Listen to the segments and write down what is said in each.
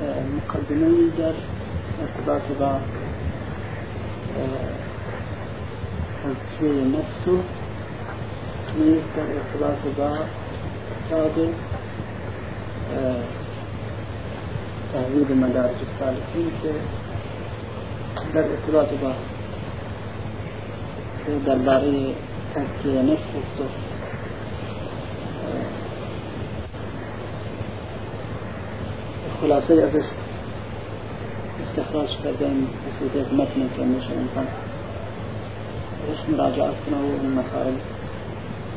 المقدمة يوجد ارتباط با آه، تزكية نفسه ويذكر ارتباط با الصادق آه، تهذيب مدارج الصالحين در ارتباط بعض آه، درباره تزكية نفسه خلاصه ازش استخراج کردن یک متن که میشه انسان روش مراجعات کنه و این مسائل؟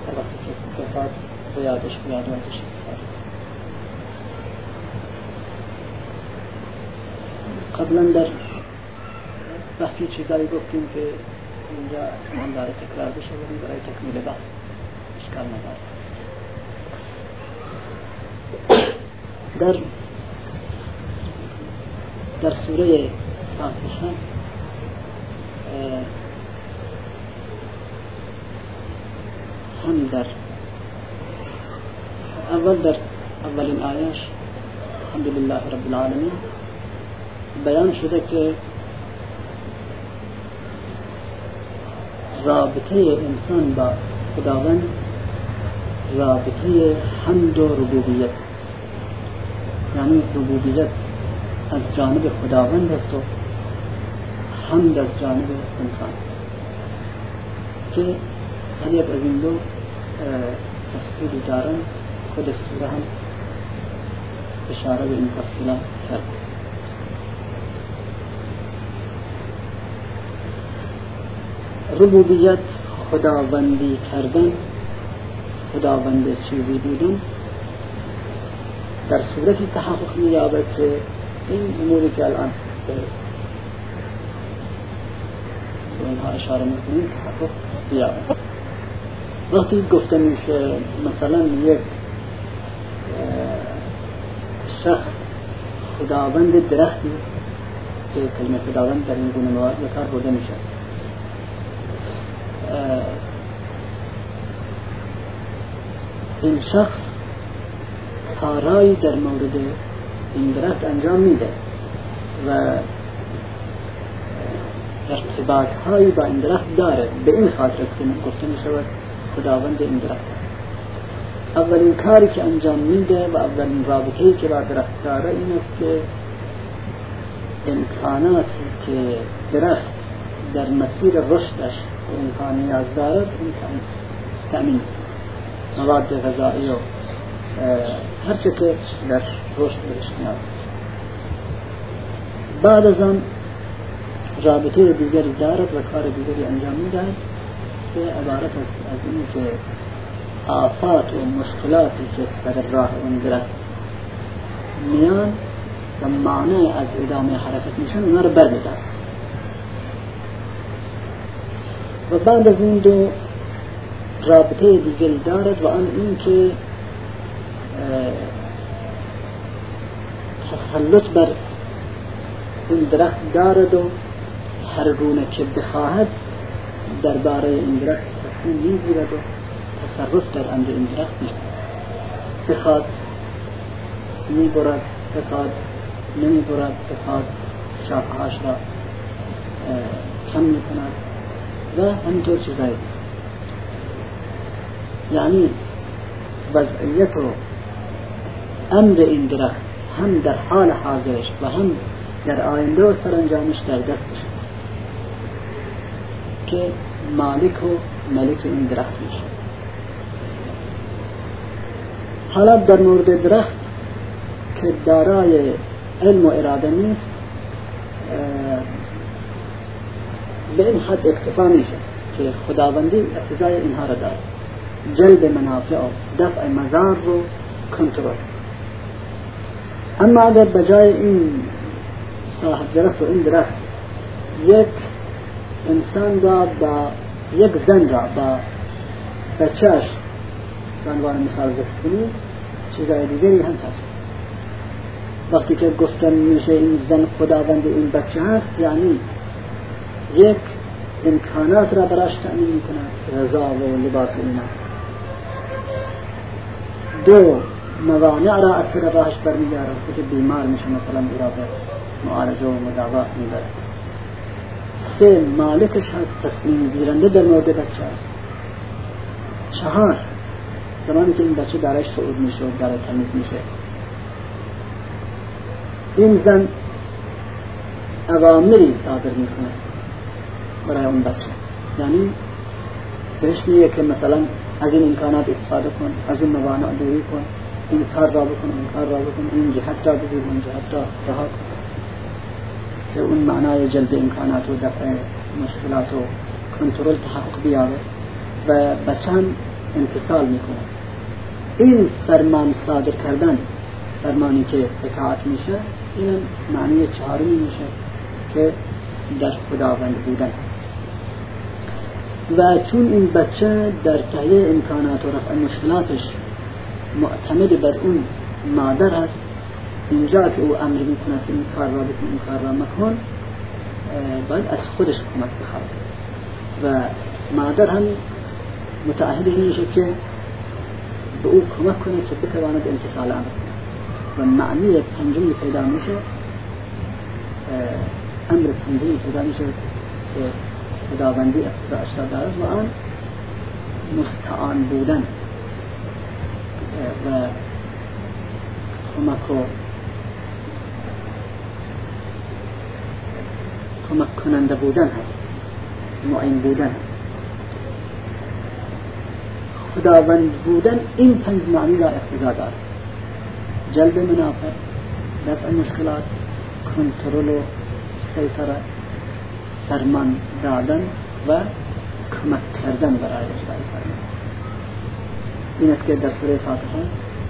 وقتی که بخواد به یادش بیاد و ازش استفاده قبلا در بحثی چیزایی گفتیم که اینجا احتمال داره تکرار بشه ولی برای تکمیل بحث اشکال نداره. در در سوره فاتحه هم در اول در اولین آیش الحمد لله رب العالمین بیان شده که رابطه انسان با خداوند رابطه حمد و ربوبیت یعنی ربوبیت از جانب خداوند است و حمد از جانب انسان. که هر یک از این دو تفصیلی دارن خود سوره هم اشاره به این تفصیلا کرد. ربوبیت خداوندی کردن خداوند چیزی بودن در صورتی تحقق مییابد که که الان به اینها اشاره میکنیم تحقق بیابد وقتی گفته میشه مثلا یک شخص خداوند درختی که کلمه خداوند در این گونه موارد به کار برده میشه. این شخص کارایی در مورد این درخت انجام میده. و ارتباط هایی با این درخت داره. به این خاطر است که گفته می شود خداوند این درخت است. اولین کاری که انجام میده و اولین رابطه که با درخت داره این است که امکاناتی که درخت در مسیر رشدش امکان نیاز دارد این تأمین مواد غذایی و هر که در رشد بهش نیاز بعد از آن رابطه دیگری دارد و کار دیگری انجام می‌دهد که عبارت است از این که آفات و مشکلاتی که سر راه اون میان و از ادامه حرکت میشن اونا رو بر و بعد از این دو رابطه دیگری دارد و آن این که تسلط بر این درخت دارد و هر گونه که بخواهد درباره این درخت تصمیم میگیرد و تصرف در أمر این درخت بخواد میبرد بخواد نمیبرد بخواد شاخهاش را کم میکند و همینطور چیزایی. یعنی وضعیت و امر این درخت هم در حال حاضرش و هم در آینده و سرانجامش در دستش که مالک و ملک این درخت میشه. حالا در مورد درخت که دارای علم و اراده نیست به این حد اکتفا میشه که خداوندی اقتضای اینها را داره. جلب منافع و دفع مزار رو کنترل. اما اگر بجای این صاحب درخت و این درخت یک انسان را با یک زن را با بچهش به عنوان مثال ذکر کنید چیزهای دیگری هم هست. وقتی که گفتن میشه این زن خداوند این بچه هست یعنی یک امکانات را براش تأمین می‌کنه غذا و لباس اینا. دو موانع را از سر راهش برمیداره که بیمار میشه مثلا او را به معالجه و مداوات می‌بره. سه مالکش هست تصمیم گیرنده در مورد بچه هست چهار زمانی که این بچه درش صعود میشه و درش تمیز میشه. این زن اوامری صادر می‌کنه برای اون بچه. یعنی بهش میگه که مثلا از این امکانات استفاده کن از اون موانع دوری کن. این کار را بکن این کار را بکن این جهت را بگیر اون جهت را رها که اون معنای جلب امکانات و دفع مشکلات و کنترل تحقق بیاره و بچه هم امتصال می‌کنه. این فرمان صادر کردن فرمانی که اطاعت میشه این معنی چهارمی میشه که در خداوند بودن هست و چون این بچه در تهیه امکانات و رفع مشکلاتش معتمد بر اون مادر هست اینجا که او امر می‌کنه این کار را بکن این کار را مکن باید از خودش کمک بخواد. و مادر هم متعهد این میشه که به او کمک کنه که بتواند امتصال امر و معنی پنجمی پیدا میشه امر پنجمی پیدا میشه که خداوندی اقتضاء دارد و آن مستعان بودن. و کمک کمک کننده بودن هست. معین بودن خداوند بودن این پنج معنی را اقتضا دارد جلب منافع دفع مشکلات کنترل و سیطره فرمان دادن و کمک کردن برای اجرای فرمان این است که در سوره فاتحه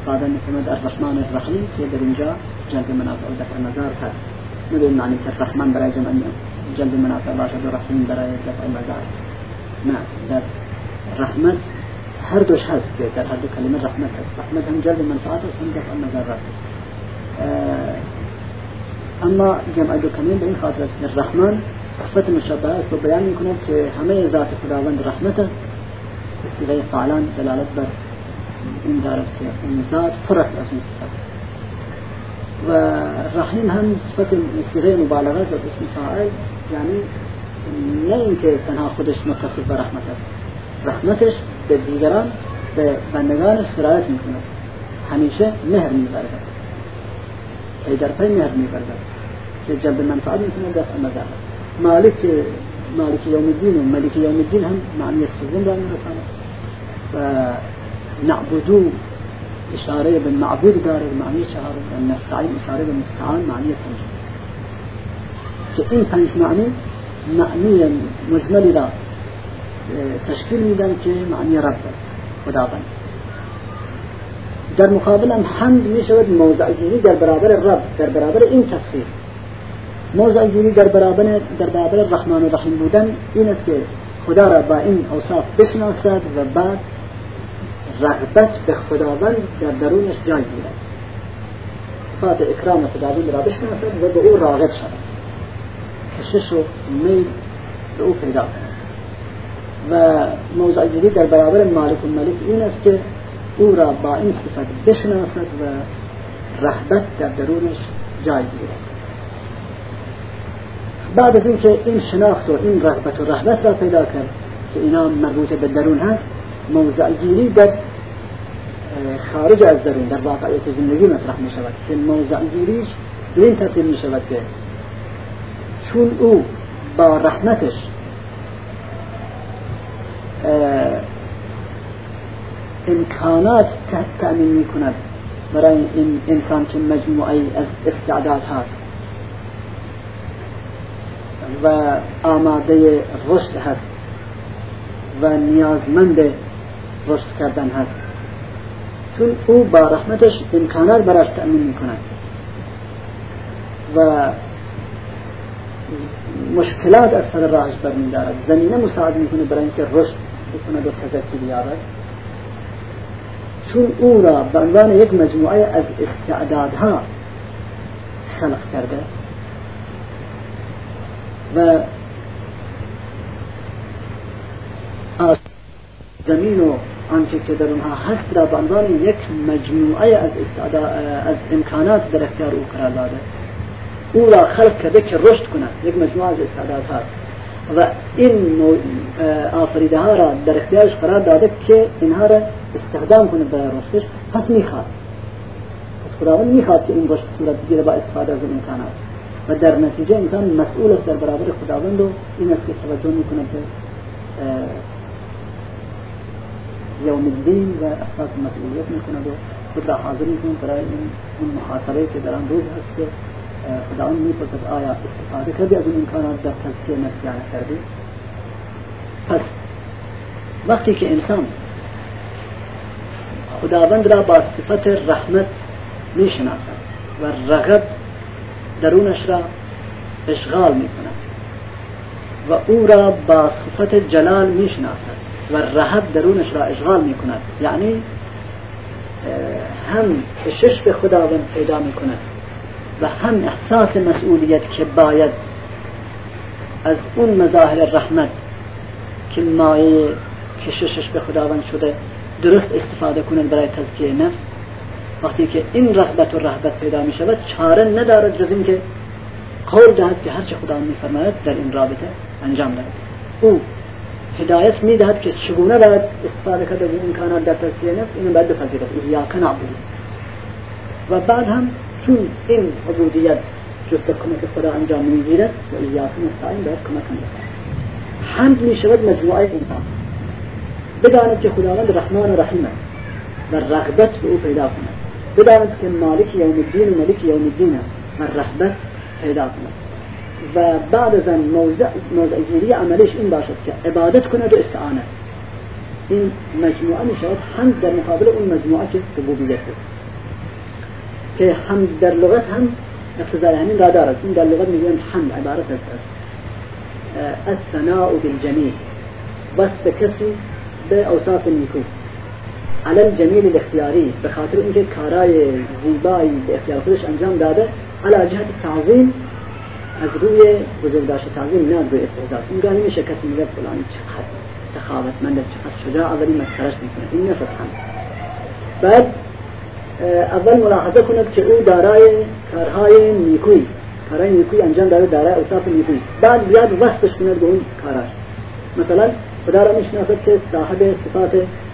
بعدا میفرماد الرحمن الرحیم که در اینجا جلب منافع و دفع مزار هست. ندون معنی که الرحمن برای جمع جلب منافع باشد و رحیم برای دفع مزار نه در رحمت هر دوش هست که در هر دو کلمه رحمت هست. رحمت هم جلب منفعات است هم دفع مزارات اما جمع دو کلمه به این خاطر است که الرحمن صفت مشبه است و بیان می کند که همه ذات خداوند رحمت است. سیغه فعلان دلالت بر این دارد که ذات پر است از صفت و رحیم هم صفت سیغه مبالغة است اسم فاعل یعنی نه اینکه تنها خودش متصف به رحمت است رحمتش به دیگران به بندگان سرایت می کند همیشه مهر می برزد ای در پی مهر می برزد که جلب منفعت می کند دفع مزارت مالک مالک یوم الدین و ملک یوم الدین هم معنی سوم را میرساند و نعبدو. إشارة به معبود داره معنی چهار و نستعین. إشارة به مستعان معنی پنج. که این پنج معنی معنی مجملی را تشکیل میدن که معنی رب است خداوند. در مقابل هم حمد می شود موضع گیری در برابر رب در برابر این تفسیر. موضع گیری در برابر در برابر رحمان و رحیم بودن این است خدا را با این اوصاف بشناسد و بعد رغبت به خداوند در درونش جای گیرد صفات اکرام خداوند را بشناسد و به او راغب شود. کشش و میل به او پیدا کند. و موضع گیری در برابر مالک و ملک این است که او را با این صفت بشناسد و رغبت در درونش جای گیرد بعد از اینکه این شناخت و این رغبت و رهبت را پیدا کرد که اینا مربوط به درون هست موضع گیری در خارج از درون در واقعیت زندگی مطرح می شود که موضع گیریش به این ترتیب می شود که چون او با رحمتش امکانات تأمین می کند برای این انسان که مجموعی از استعداد هست و آماده رشد هست و نیازمند رشد کردن هست. چون او با رحمتش امکانات براش تأمین می‌کند. و مشکلات از سر راهش برمیدارد زمینه مساعد می‌کنه برای اینکه رشد بکند و تزکی بیارد چون او را به عنوان یک مجموعه از استعدادها خلق کرده و زمین و آنچه که در اونها هست را به یک مجموعه از از امکانات در اختیار او قرار داده. او را خلق کرده که رشد کند. یک مجموعه از استعداد هست و این آفریده ها را در اختیارش قرار داده که اینها را استخدام کنه برای رشدش. پس می‌خواد. پس خداوند می‌خواد که این رشد صورت بگیره با استفاده از امکانات. و در نتیجه انسان مسئول است در برابر خداوند و این است که توجه می‌کنه به یوم الدین و احساس مسئولیت می‌کنه و خود را حاضر می‌کنه برای این اون محاصره که در آن روز هست که خداوند می‌پرسد آیا استفاده کردی از این امکانات در تزکیه نفسیانه کردی؟ پس وقتی که انسان خداوند را با صفت رحمت می‌شناسد و رغب درونش را اشغال می کند و او را با صفت جلال می شناسد و رهب درونش را اشغال می کند یعنی هم کشش به خداوند پیدا می کند و هم احساس مسئولیت که باید از اون مظاهر رحمت که مایه کششش به خداوند شده درست استفاده کنند برای تزکیه نفس. وقتی که این رغبت و رهبت پیدا می شود چاره ندارد جز اینکه قول دهد که هرچه خدا می فرماید در این رابطه انجام دهد. او هدایت می دهد که چگونه باید استفاده کرده این امکانات در تزکیه نفس اینو باید بپذیرد ایاک نعبد و بعد هم چون این عبودیت جست کمک خدا انجام میگیرد و ایاک نستعین باید کمک هم حمد می شود مجموعه انسان. بداند که خداوند رحمان و رحیم است و رغبت به أو پیدا کند. بداند که مالک یوم الدین و ملک یوم الدین و رغبت پیدا کند. و بعد از موضع موضع گیری عملش این باشد که عبادت کند و استعانه. این مجموعه می شود حمد در مقابل اون مجموعه که ربوبیت که حمد در لغت هم اقتضای همین را دارد این در لغت میگویند حمد عبارت است. الثناء بالجمیل وصف کسی به اوصاف نیکو. على الجمیل الاختیاری. به خاطر اینکه کارای زیبایی به انجام داده. على جهت تعظیم. از روی بزرگداشت تعظیم نه روی استعداد این گاهی میشه کسی میگه فلانی چقدر سخاوت من چقدر شجاع ولی مسخرش می‌کنه. این هم بعد اول ملاحظه کند که او دارای کارهای نیکوی کارهای نیکوی انجام داده دارای اوصاف نیکوی بعد بیاد وصفش کند به اون کاراش. مثلا خدا را می‌شناسد که صاحب صفات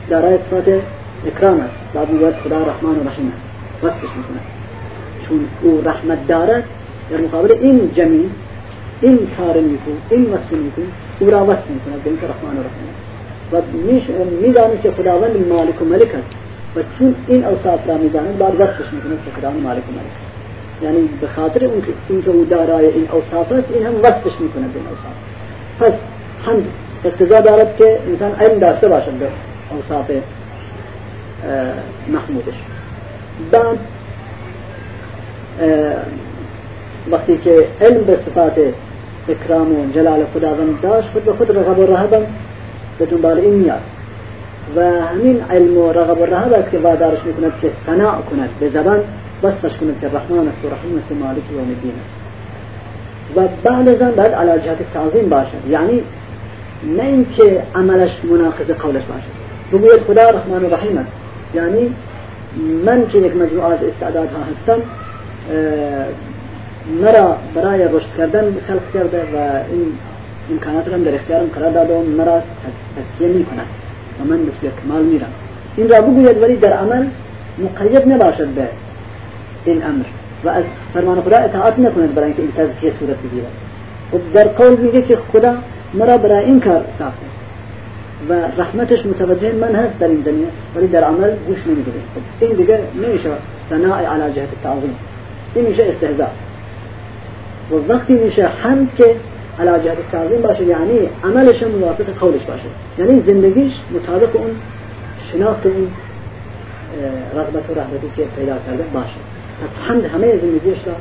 دارای صفات اکرام است. بعد می‌گوید خدا رحمان و رحیم است. وصفش می‌کند چون او رحمت دارد در مقابل این جمیل این کار نیکو این وصف نیکو او را وصف می‌کند به اینکه رحمان و رحیم. و می‌داند که خداوند مالک و ملک است. و چون این اوصاف را می‌داند بعد وصفش می‌کند که خداوند مالک و ملک یعنی به خاطر اون که اینکه او دارای این اوصاف است این هم وصفش می‌کند به این اوصاف. پس هم اقتضا دارد که انسان علم داشته باشد به اوصاف محمودش. بعد وقتی که علم به صفات اکرام و جلال خداوند داشت خود به خود رغب و رهبم به دنبال این میاد. و همین علم و رغب و رهب است که وادارش می‌کند که قناع کند به زبان وصفش کند که رحمان است و رحیم است و مالک یوم الدین است. و بعد از آن باید علی جهت تعظیم باشد. یعنی نه اینکه عملش مناقض قولش باشد. بگوید خدا رحمان و رحیم است. یعنی من که یک مجموعه از استعدادها هستم مرا برای رشد کردن خلق کرده و این امکانات را در اختیارم قرار داده و مرا تسکیه می کند و من به کمال میرم. این را بگوید ولی در عمل مقید نباشد به این امر و از فرمان خدا اطاعت نکند برای اینکه این تزکیه صورت بگیرد. و در قول میگه که خدا مرا برای این کار ساخته و رحمتش متوجه من هست در این دنیا ولی در عمل گوش نمیده. این دیگه نمیشه ثناء على جهت التعظیم این میشه استهزاء. و وقتی میشه هم که على جهت التعظیم باشه یعنی عملش موافق قولش باشه. یعنی زندگیش مطابق اون شناخت اون رغبت و رهبتی که پیدا کرده باشه. پس حمد همه زندگیش را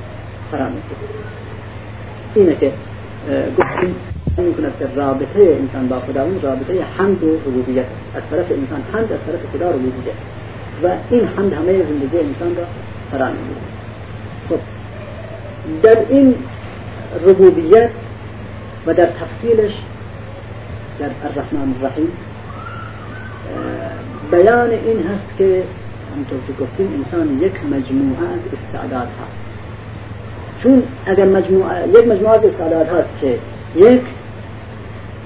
فرا اینه که گفتیم این کند که رابطه انسان با خداوند رابطه حمد و ربوبیت از طرف انسان حمد از طرف خدا ربوبیت و این حمد همه زندگی انسان را فرا خب در این ربوبیت و در تفصیلش در الرحمن الرحیم بیان این هست که همطور که إنسان یک مجموعه از استعداد هست. چون اگر مجموعه یک مجموعه از استعداد هست که یک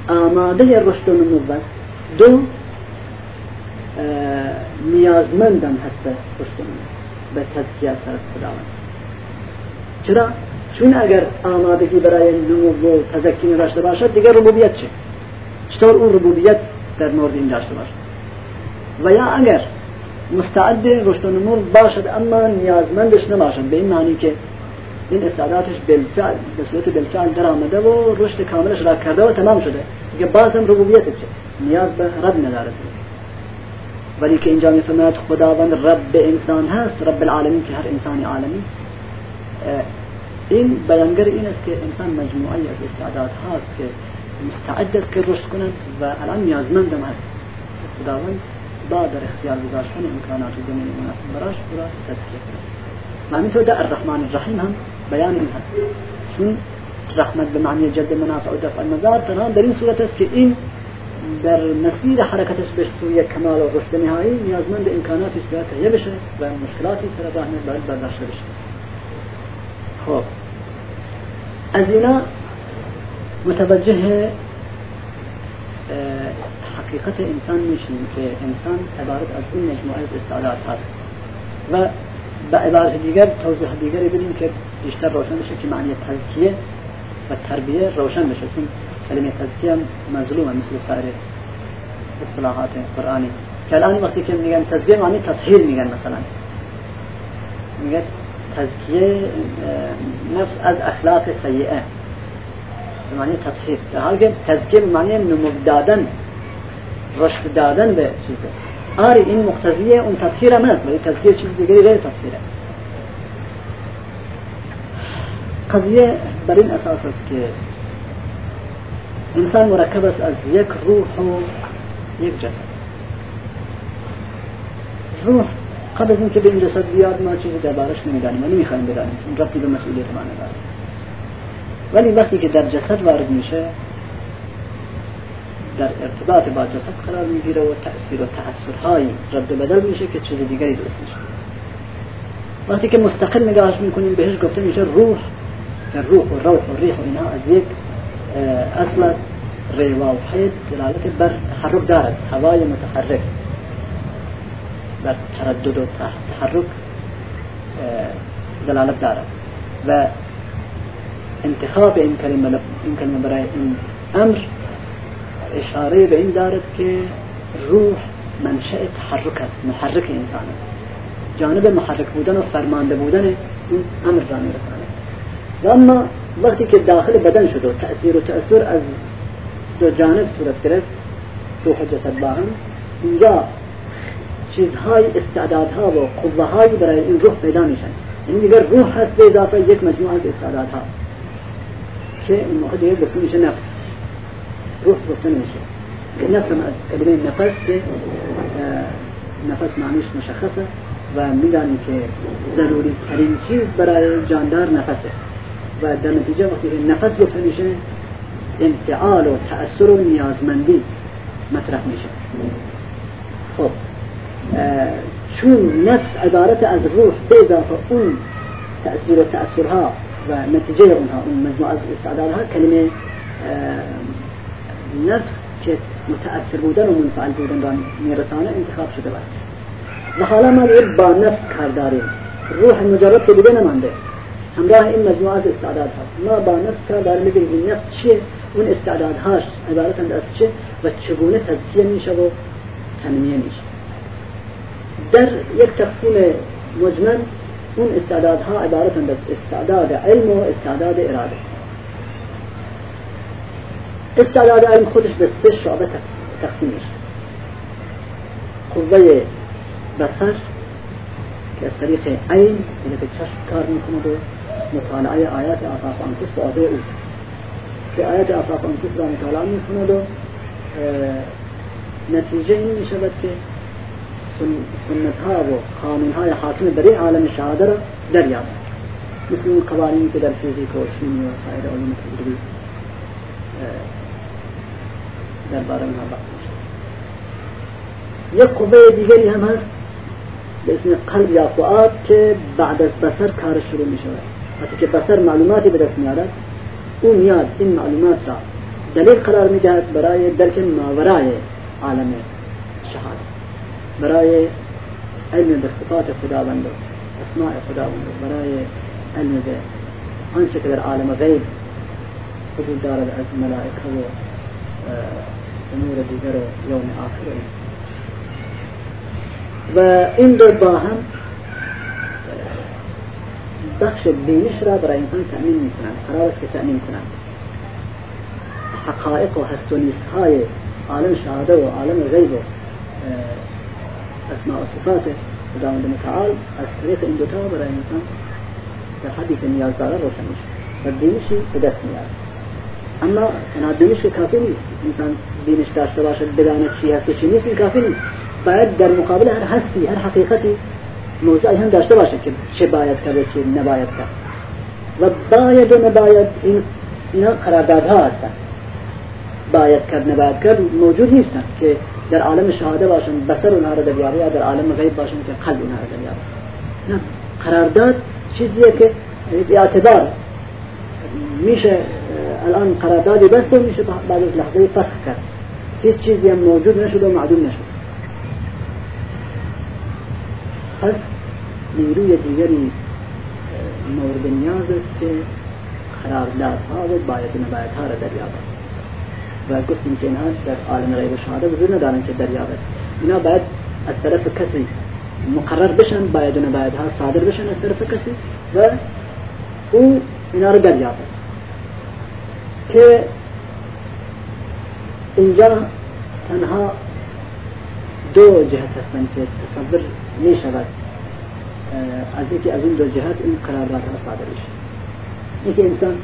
آماده رشد و دو نیازمندم هست رشد و به تزکیه از خداوند. چرا؟ چون اگر آمادگی برای نمو و تزکی داشته باشد دیگر ربوبیت چه؟ چطور اون ربوبیت در مورد این داشته باشد؟ و یا اگر مستعد رشد و نمو باشد اما نیازمندش نباشد به این معنی که این استعدادش بالفعل به صورت بالفعل در آمده و رشد کاملش را کرده و تمام شده. دیگه باز هم ربوبیت چه؟ نیاز به رب ندارد. ولی که اینجا میفرماید خداوند رب انسان هست رب العالمین که هر انسانی عالمی این بیانگر این است که انسان مجموعه از استعداد هاست که مستعد است که رشد کنند و الان نیازمندم هست. خداوند با در اختیار گذاشتن امکانات و زمین مناسب براش برا تذکیه کنند و همینطور در الرحمن الرحیم هم بیان این هست. چون رحمت به معنی جد منافع و دفع المزار تنها در این صورت است که این در مسیر حرکتش به سوی کمال و رشد نهایی نیازمند امکاناتی است که تهیه بشه و مشکلاتی سر راه باید برداشت بشه. خب از اینا متوجه حقیقت انسان میشیم که انسان عبارت از این مجموعه از استعداد هست. و به عبارت دیگر توضیح دیگری بدیم که بیشتر روشن بشه که معنی تزکیه و تربیه روشن بشه. چون کلمه تزکیه مظلومه مثل سایر اصطلاحات قرآنی. که الان وقتی که میگن تزکیه معنی تطهیر میگن مثلا. میگن تزکیه نفس از اخلاق سیئه. معنی تطهیر در حال که تزکیه معنی نمو دادن رشد دادن به چیزه. آری این مقتضیه اون تطهیر هم هست ولی تزکیه چیز دیگری غیر تطهیره قضیه بر این أساس است که انسان مرکب است از یک روح و یک جسد. روح قبل از اینکه به این بیاد ما چیزی دربارش نمی‌دانیم و نمی‌خوایم بدانیم. چون ربطی به مسئولیت ما نداره. ولی وقتی که در جسد وارد میشه در ارتباط با جسد قرار می‌گیره و تأثیر و تأثیرهایی رد بدل میشه که چیز دیگری درست میشه. وقتی که مستقل نگاهش می‌کنیم بهش گفته میشه روح. در روح و روح و ریح و اینها از یک اصل ریوا و حید دلالت بر تحرک دارد. هوای متحرک. تردد و تحرک دلالت دارد و انتخاب این کلمه این کلمه برای این أمر اشاره به این دارد که روح منشأ تحرک است محرک انسان است جانب محرک بودن و فرمانده بودن این أمر را میرسانه و اما وقتی که داخل بدن شد و تأثیر و تأثیر از دو جانب صورت گرفت روح جسد با هم اینجا چیزهای استعدادها و قوه های برای این روح پیدا میشن یعنی دیگر روح هست به اضافه یک مجموعه از استعدادها. که این موقع دیگه گفته میشه نفس. روح گفته نمیشه. نفس از کلمه نفس که نفس معنیش مشخصه و می‌دانیم که ضروری ترین چیز برای جاندار نفسه. و در نتیجه وقتی نفس گفته میشه انفعال و تأثیر و نیازمندی مطرح میشه. خب. چون نفس عبارت از روح به اون تأثیر و تأثیرها و نتیجه اونها اون مجموعه از استعدادها کلمه نفس که متأثر بودن و منفعل بودن را میرسانه انتخاب شده باید و حالا ما با نفس کار داریم. روح مجرد که دیگه نمانده. همراه این مجموعه از استعداد هست ما با نفس کار داریم بگیم این نفس چیه اون استعدادهاش عبارتند از چه و چگونه تزکیه میشه و تنمیه میشه. در یک تقسیم مجمل اون استعدادها عبارتند از استعداد علم و استعداد اراده. استعداد علم خودش به سه شعبه تقسیم میشه. قوه بسر که از طریق عین یعنی که چشم کار میکند و مطالعه آیات آفاق آنفس به عاده اوست. که آیات آفاق آنفس را مطالعه میکند و نتیجه این میشود که سنت ها و قانون های حاکم در این عالم شهاده را دریابد مثل اون قوانینی که در فیزیک و شیمی و سایر علوم تجربی در باره اونها بحث یک قوه دیگری هم هست به اسم قلب یا فعاد که بعد از بسر کار شروع می شود وقتی که بسر معلوماتی به دست میارد او میاد این معلومات را دلیل قرار می‌دهد برای درک ماورای عالم شهادت برای علم به صفات خداوند أسماء خداوند برای علم به آنچه که در عالم غیب وجود دارد از ملائکه و امور دیگر و یوم آخر. و این دو با هم بخش بینش را برای انسان تأمین می کنند قرار است که تأمین کنند. حقائق و هست و های عالم شهاده و عالم غیب و اسماء و صفات خداوند متعال. از طریق این دوتا برای انسان در حدی که نیاز داره روشن میشه. و بینشی به دست میاد. اما تنها بینش کافی نیست. انسان بینش داشته باشد بداند چی هست چی نیست این کافی نیست. باید در مقابل هر هستی هر حقیقتی موضوعی هم داشته باشه که چه باید کرد و چه نباید کرد. و باید و نباید این اینا قراردادها هستن باید کرد نباید کرد موجود نیستن که در عالم شهاده باشن بسر اونها را دریابه یا در عالم غیب باشن که قلب اونها دریابه نه قرارداد چیزیه که اعتبار میشه الان قراردادی بسته میشه بعد از لحظه فسخ کرد. هیچ چیزی هم موجود نشد و معدوم نشد پس نیروی دیگری مورد نیاز است که قراردادها و باید نبایدها را دریابد و گفتیم که اینها در عالم غیب شهاده وجود ندارن که دریابد اینا باید از طرف کسی مقرر بشن باید و نبایدها صادر بشن از طرف کسی و او اینا رو دریابد که اینجا تنها دو جهت هستند که تصور می شود از یکی از این دو جهت این قرارداد ها صادر میشه. یکی انسان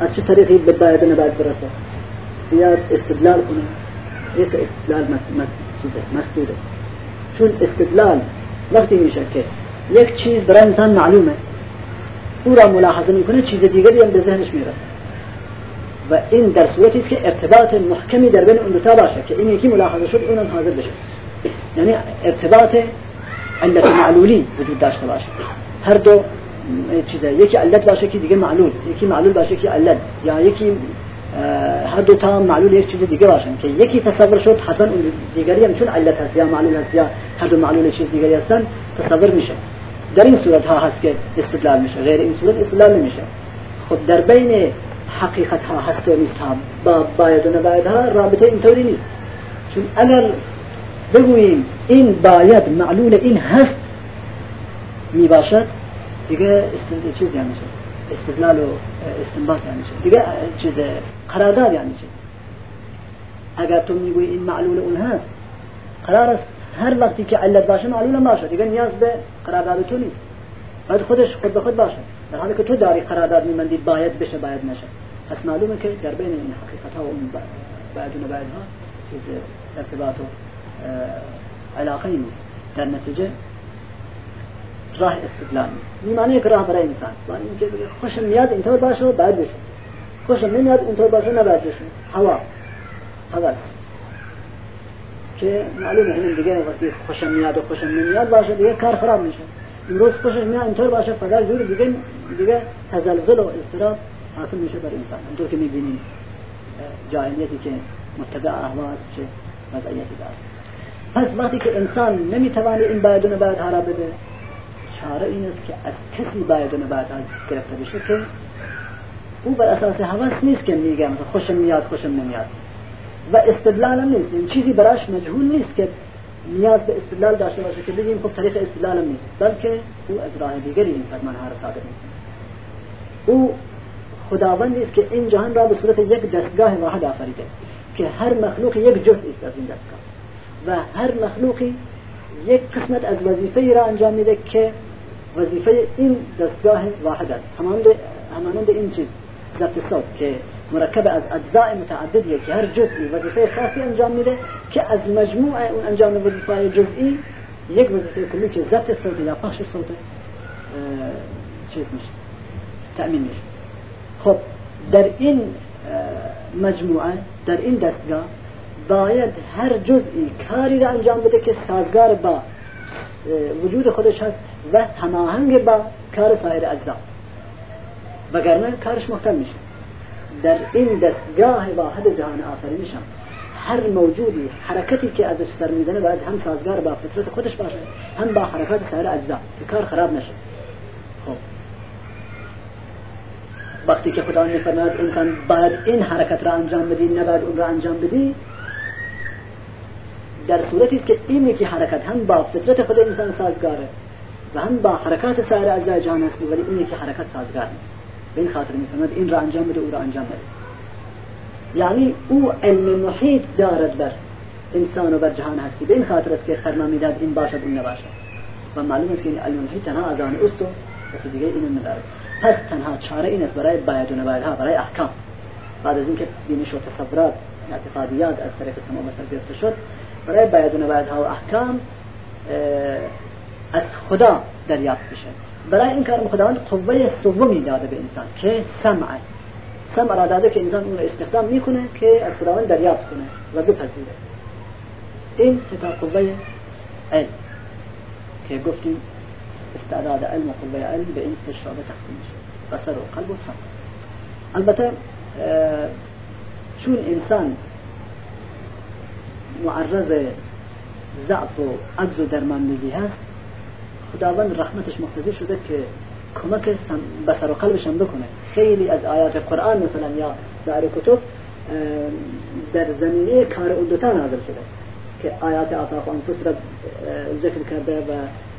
از چه طریقی به باید نباید برسه؟ بیاد استدلال کنه. یک استدلال مسدوده چون استدلال وقتی میشه که یک چیز برای انسان معلومه أو را ملاحظه میکنه چیز دیگری هم به ذهنش میرسه. و این در صورتی است که ارتباط محکمی در بین اون دوتا باشه که این یکی ملاحظه شد اونم حاضر بشه. یعنی ارتباط علت معلولی وجود داشته باشه. هر دو چیزه. یکی علت باشه که دیگه معلول. یکی معلول باشه که علت. یا یکی هر دو تا معلول یک چیز دیگه باشن. که یکی تصور شد حتما اون دیگری هم چون علت هست یا معلول هست یا هر دو معلول چیز دیگری هستن تصور میشه. در این صورت ها هست که استدلال میشه. غیر این صورت استدلال نمیشه. خب در بین حقیقت ها هست و نیست ها با باید و نباید ها رابطه اینطوری نیست. چون اگر بگوییم این باید معلول این هست می باشد دیگه چیز یعنی استدلال و استنباط یعنی دیگه چیز قرارداد یعنی اگر تو میگویی این معلول اون هست قرار است هر وقتی که علت باشه معلول باشه. دیگه نیاز به قرارداد تو نیست. باید خودش خود به خود باشه. در حالی که تو داری قرارداد میمندی باید بشه باید نشه. پس معلومه که در بین این حقیقت ها و اون باید و باید ها چیز ارتباط و علاقه نیست. در نتیجه راه استدلال. نیست معنی یک راه برای انسان. معنی اینکه خوشم میاد اینطور باشه و باید بشه. خوشم نمیاد اینطور باشه نباید بشه. هوا. هوا. که معلومه همین دیگه وقتی خوشم میاد و خوشم نمیاد باشه دیگه کار خراب میشه. امروز خوشش میاد اینطور باشه فقط جور دیگه دیگه تزلزل و اضطراب حاصل میشه بر انسان. اونطور که می‌بینیم جاهلیتی که متبع اهواز چه وضعیتی داره. پس وقتی که انسان نمی‌توانه این باید و نباید را بده چاره این است که از کسی باید نباید گرفته بشه که او بر اساس حواس نیست که میگه خوشم میاد خوشم نمیاد. و استدلال نیست. این چیزی براش مجهول نیست که نیاز به استدلال داشته باشه که بگیم خب طریق استدلال نیست. بلکه او از راه دیگری این فرمان ها را صادر نیست. او خداوندی است که این جهان را به صورت یک دستگاه واحد آفریده که هر مخلوق یک جزء است از این دستگاه. و هر مخلوقی یک قسمت از وظیفه را انجام میده که وظیفه این دستگاه واحد است. همانند این چیز ضبط صوت که مرکب از اجزاء متعددیه که هر جزئی وظیفه خاصی انجام میده که از مجموع اون انجام وظیفه جزئی یک وظیفه کلی که ضبط صوت یا پخش صوت چیز میشه تأمین میشه. خب در این مجموعه در این دستگاه باید هر جزئی کاری را انجام بده که سازگار با وجود خودش هست و هماهنگ با کار سایر اجزا. وگرنه کارش مختل میشه. در این دستگاه واحد جهان آفرینش هم هر موجودی حرکتی که ازش سر می‌زنه باید هم سازگار با فطرت خودش باشه هم با حرکات سایر اجزا. که کار خراب نشه. خب. وقتی که خدا میفرماید انسان باید این حرکت را انجام بدی نباید اون را انجام بدی در صورتی که این که حرکت هم با فطرت خود انسان سازگاره. و هم با حرکات سایر اجزای جهان هست ولی این که حرکت سازگار نیست. به این خاطر میفرماید این را انجام بده او را انجام بده. یعنی او علم محیط دارد بر انسان و بر جهان هستی. به این خاطر است که فرمان می‌داد این باشد این نباشد. و معلوم است که این علم محیط تنها از آن است و کسی دیگه اینو نداره پس تنها چاره این است برای باید و نباید ها برای احکام. بعد از اینکه بینش و تصورات اعتقادیات از طریق سما مثل گرفته شد برای باید و نباید ها و احکام از خدا دریافت بشه. برای این کار خداوند قوه سومی داده به انسان که سمع سمع را داده که انسان اون رو استخدام می‌کنه که از خداوند دریافت کنه و بپذیره. این ستا قوه علم که گفتیم استعداد علم و قوه علم به این سه شعبه تقسیم میشه. بصر و قلب و سمع. البته چون انسان معرض ضعف و عجز و درماندگی هست خداوند رحمتش مقتضی شده که کمک بسر و قلبش هم بکنه. خیلی از آیات قرآن مثلا یا در کتب در زمینه کار اون دوتا نازل شده که آیات آفاق انفس را ذکر کرده و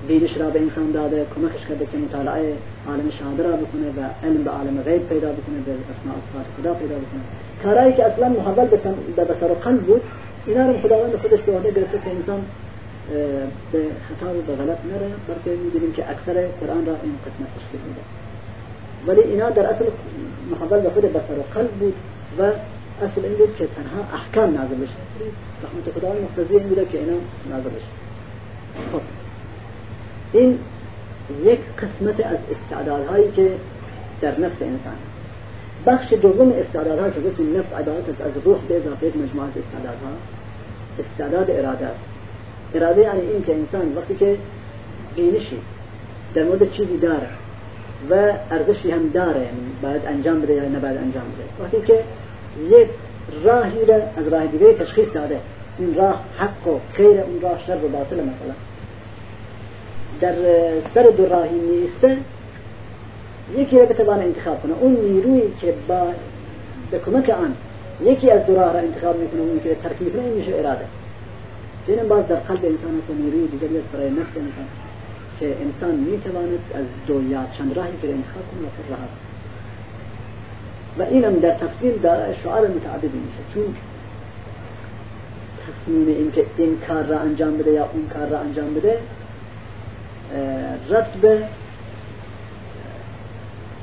بینش را به انسان داده کمکش کرده که مطالعه عالم شهاده را بکنه و علم به عالم غیب پیدا بکنه به اسماء صفات خدا پیدا بکنه. کارهایی که اصلا محول به بسر و قلب بود اینا رو خداوند خودش به عهده گرفته که انسان به خطا و به غلط نره بلکه می‌دونیم که اکثر قرآن را این قسمت تشکیل میده. ولی اینا در اصل محول به خود بسر و قلب بود و اصل این بود که تنها احکام نازل بشه. رحمت خدا مقتضی این بوده که اینا نازل بشه. خب. این یک قسمت از استعدادهایی که در نفس انسان. بخش دوم استعدادها که گفتیم نفس عبارت از روح به اضافه مجموعه استعدادها. استعداد اراده. است اراده یعنی این که انسان وقتی که بینشی در مورد چیزی داره و ارزشی هم داره یعنی باید انجام بده یا نباید انجام بده. وقتی که یک راهی را از راه دیگه تشخیص داده این راه حق و خیر اون راه شر و باطل مثلا. در سر دو راهی نیسته یکی را بتوان انتخاب کنه. اون نیروی که با به کمک آن یکی از دو را انتخاب می‌کنه اون که ترک می‌کنه این میشه اراده. این باز در قلب انسان هست نیروی دیگری است برای نفس انسان که انسان می‌تواند از دو یا چند راهی که انتخاب کنه و راه و اینم در تفصیل در شعار متعددی میشه. چون تصمیم این که این کار را انجام بده یا اون کار را انجام بده رفت به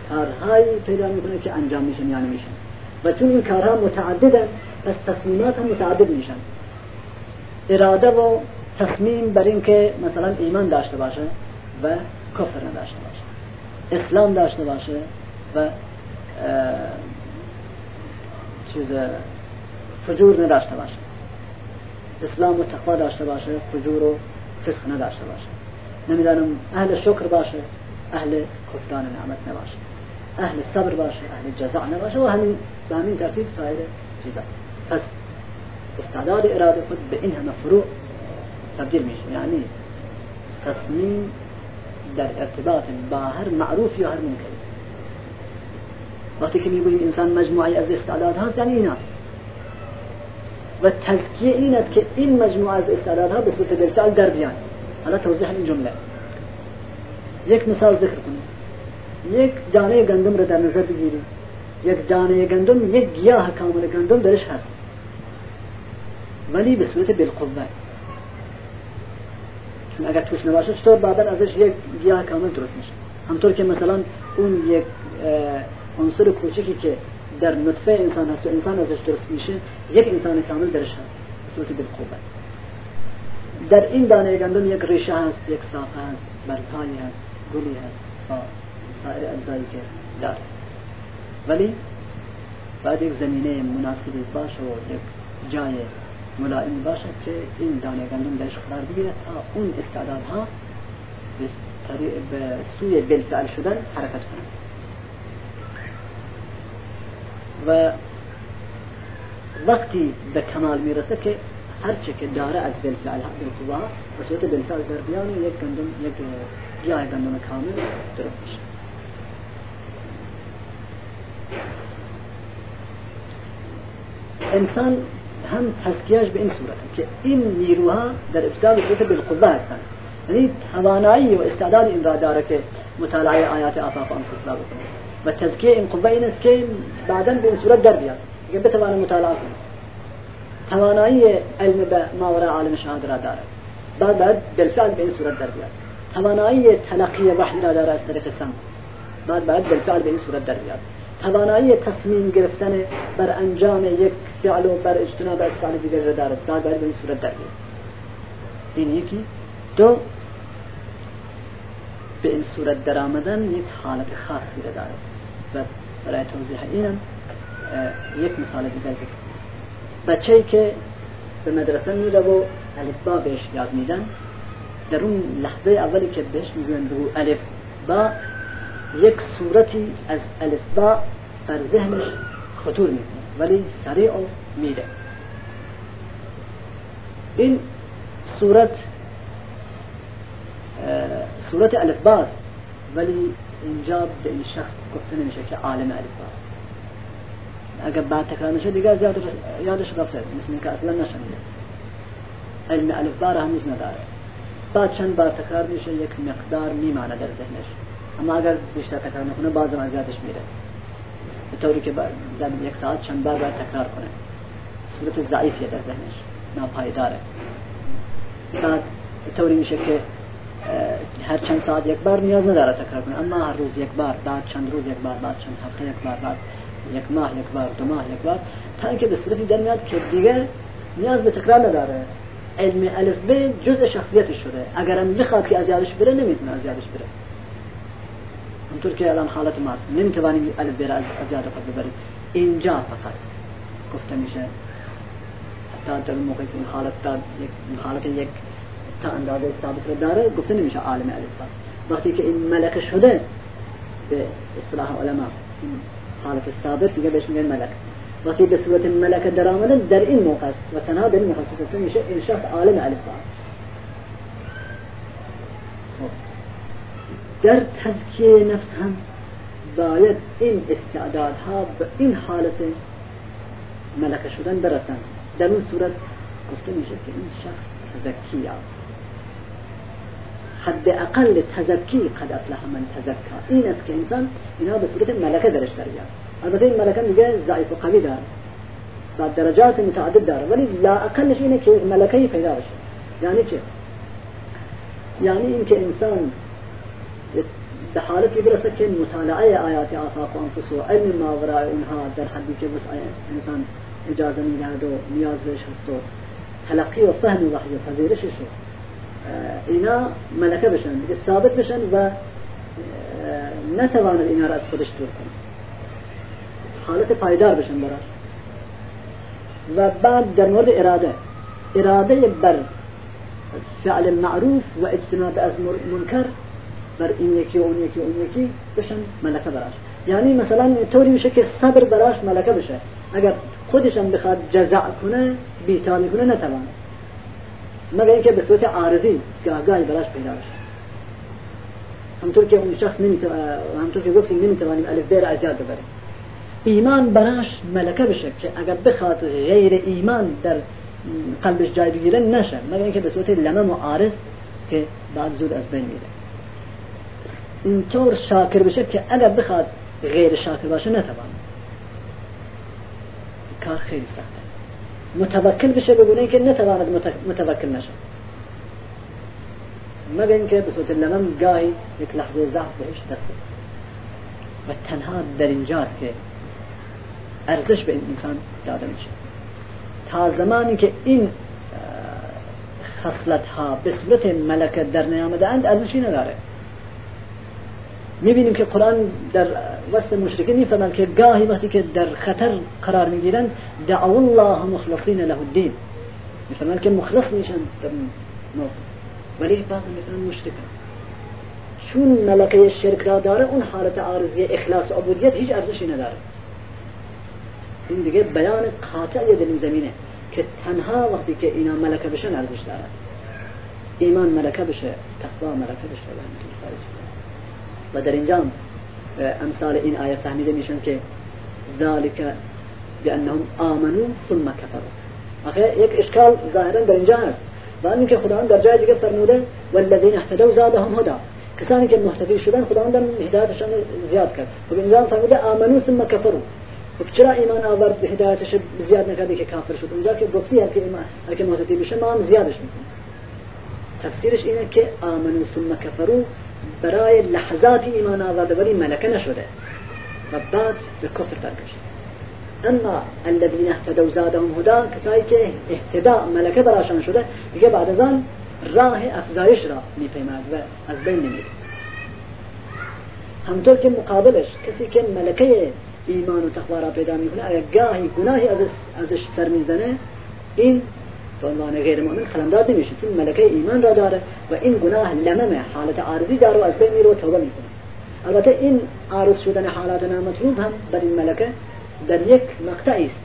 کارهایی پیدا می‌کنه که انجام میشن یا نمیشن و چون این کارها متعددن پس تصمیمات هم متعدد میشن. اراده و تصمیم بر اینکه مثلا ایمان داشته باشه و کفر نداشته باشه. اسلام داشته باشه و چیز فجور نداشته باشه. اسلام و تقوا داشته باشه فجور و فسق نداشته باشه. نمی‌دانم اهل شکر باشه اهل کفران نعمت نباشه. أهل صبر باشه أهل جزع نباشه و همین به همین ترتیب سایر چیزا پس استعداد إرادة خود به این همه فروع تبدیل میشه یعنی تصمیم در ارتباط با هر معروف یا هر منکر. وقتی که میگوییم انسان مجموعی از استعداد هست یعنی اینا. و تزکیه این است که این مجموعه از استعداد ها به صورت بالفعل در بیان. حالا توضیح این جمله. یک مثال ذکر کنیم. یک دانه گندم را در نظر بگیریم یک دانه گندم یک گیاه کامل گندم درش هست. ولی به صورت بالقوه. چون اگر توش نباشه چطور بعدا ازش یک گیاه کامل درست میشه؟ همطور که مثلا اون یک عنصر کوچکی که در نطفه انسان هست و انسان ازش درست میشه یک انسان کامل درش هست به صورت بالقوه. در این دانه گندم یک ریشه هست یک ساقه هست برپایی هست گلی هست سایر اجزایی که داره ولی بعد یک زمینه مناسبی باشه و یک جای ملائم باشد که این دانه گندم درش قرار بگیرد تا اون استعدادها به سوی بالفعل شدن حرکت کنند و وقتی به کمال میرسه که هرچه که داره از بالفعل بالقوا به صورت بالفعل در بیان یک گندم یک گیاه گندم کامل درست میشه. انسان هم تزکیهش به این صورته که این نیروها در ابتدا به صورت بالقوا هستند. یعنی توانایی و استعداد این را داره که مطالعه آیات آفاق و انفس را بکنه. و تزکیه این قوة این است که بعدا به این صورت در بیاد. که بتوانه مطالعه کنه. توانایی علم به ماورا عالم شهاد را داره. بعد بعد بالفعل به این صورت در بیاد. توانایی تلقی وحی را داره از بعد بعد بالفعل به این صورت در بیاد. توانایی تصمیم گرفتن بر انجام یک فعل و بر اجتناب از فعل دیگر را دارد. بعد به این صورت در این یکی. دو. به این صورت در آمدن یک حالت خاصی را دارد. و برای توضیح اینم یک مثال دیگر بچه که به مدرسه میره و الف با بهش یاد میدن در اون لحظه اولی که بهش میگن بگو الف با یک صورتی از الف با بر ذهنش خطور میکنه ولی سریع میره این صورت صورت الف باز ولی اینجا به این شخص گفته نمیشه که عالم الف باز اگر بعد تکرار نشه دیگه زیاد یادش رفته مثل اینکه أصلا نشنیده. علم الف بار هنوز نداره. بعد چند بار تکرار میشه یک مقدار میمانه در ذهنش. اما اگر بیشتر تکرار نکنه بعض از یادش میره. به طوری که در یک ساعت چند بار باید تکرار کنه. صورت ضعیفیه در ذهنش. ناپایداره. بعد به طوری میشه که هر چند ساعت یک بار نیاز نداره تکرار کنه. اما هر روز یک بار بعد چند روز یک بار بعد چند هفته یک بار بعد یک ماه یک بار دو ماه یک بار تا اینکه به صورتی در میاد که دیگه نیاز به تکرار نداره. علم الف ب جزء شخصیتش شده. اگرم بخواد که از یادش بره نمی‌تونه از یادش بره. اونطور که الان حالت ماست نمی‌توانیم الف بره از یاد خود ببریم. اینجا فقط گفته میشه. حتی در موقعی که این حالت داد یک حالت یک تا اندازه ثابت رو داره گفته نمیشه عالم الف وقتی که این ملک شده به اصطلاح علما حالت ثابت دیگه بهش میگن ملک. وقتی به صورت ملک در آمده در این موقع است. و تنها در این موقع میشه این شخص عالم الف در تزکیه نفس هم باید این استعدادها به این حالت ملک شدن برسند. در اون صورت گفته میشه که این شخص تزکی حد أقل تزکی قد افلح من تزکا این است که انسان اینا به صورت ملکه درش دارید البته این ملکه میگه ضعیف و قوی داره و درجات متعدد داره ولی لا اقلش اینه که ملکه پیدا بشه. یعنی چه؟ یعنی اینکه انسان به حالتی برسه که مطالعه آیات آفاق و انفس و علم ما وراء اونها در حدی که بس انسان اجازه میدهد و نیاز بهش هست و تلقی و فهم وحی و پذیرشش اینا ملکه بشن دیگه ثابت بشن و نتواند اینا را از خودش دور کنه حالت پایدار بشن براش و بعد در مورد اراده اراده بر فعل معروف و اجتناب از منکر بر این یکی و اون یکی اون یکی بشن ملکه براش. یعنی مثلا طوری میشه که صبر براش ملکه بشه. اگر خودشم بخواد جزع کنه بیتامی کنه نتوانه. مگر اینکه به صورت عارضی گاهگاهی براش پیدا بشه. همطور که اون شخص همطور که گفتیم نمی‌توانیم الف بیر از یاد ببریم. ایمان براش ملکه بشه که اگر بخواد غیر ایمان در قلبش جای بگیره نشه. مگر اینکه به صورت لمم و عارض که بعد زود از بین میره. اینطور شاکر بشه که اگر بخواد غیر شاکر باشه نتوانه کار خیلی سخته متوکل بشه بگونه که نتواند متوکل نشه. مگر اینکه به صورت لمم گاهی یک لحظه ضعف بهش دست و تنها در اینجاست که ارزش به این انسان داده میشه. تا زمانی که این خصلت ها به صورت ملکت در نیامده اند نداره. می‌بینیم که قرآن در وسط مشرکین میفرمان که گاهی وقتی که در خطر قرار می‌گیرن دعو الله مخلصین له الدین. میفرمان که مخلص میشن در موقع ولی بعض میفرمان مشرکن چون ملکه شرک را داره اون حالت عارضی اخلاص و عبودیت هیچ ارزشی نداره. این دیگه بیان قاطع در زمینه که تنها وقتی که اینا ملکه بشن ارزش داره. ایمان ملکه بشه تقوا ملکه بشه. و در اینجا أمثال این آیه فهمیده میشن که ذالک بأنهم آمنو ثم کفروا آخه یک اشکال ظاهرا در اینجا هست. و اینکه خداوند در جای دیگه فرمودة والذین اهتدوا زادهم هدا. کسانی که محتفی شدن خداوند هدایتشان زیاد کرد و به اینجا فرمودة آمنو ثم کفروا خب چرا ایمان آورد به هدایتش زیاد نکرده که کافر شد؟ اونجا که گفتی هر که ایمان هر که محتفی بشه ما هم زیادش میکنیم تفسیرش اینه که آمنو ثم کفروا برای لحظات ایمان آورده ولی ملکه نشده و بعد به کفر برگشت. اما الذين اهتدوا زادهم هدا کسایی که اهتدا ملکه براشان شده دیگه بعد از آن راه افزایش را میپیمد و از بین نمیره همطور که مقابلش کسی که ملکه ایمان و تقوا را پیدا میکنه اگر گاهی گناهی ازش, سر میزنه این عنوان غیر مؤمن خلمدار نمیشه چون ملکه ایمان را داره و این گناه لممه حالت عارضی داره و از بین میره و توبه می‌کنه. البته این عارض شدن حالات نامطلوب هم بر این ملکه در یک مقطعی است.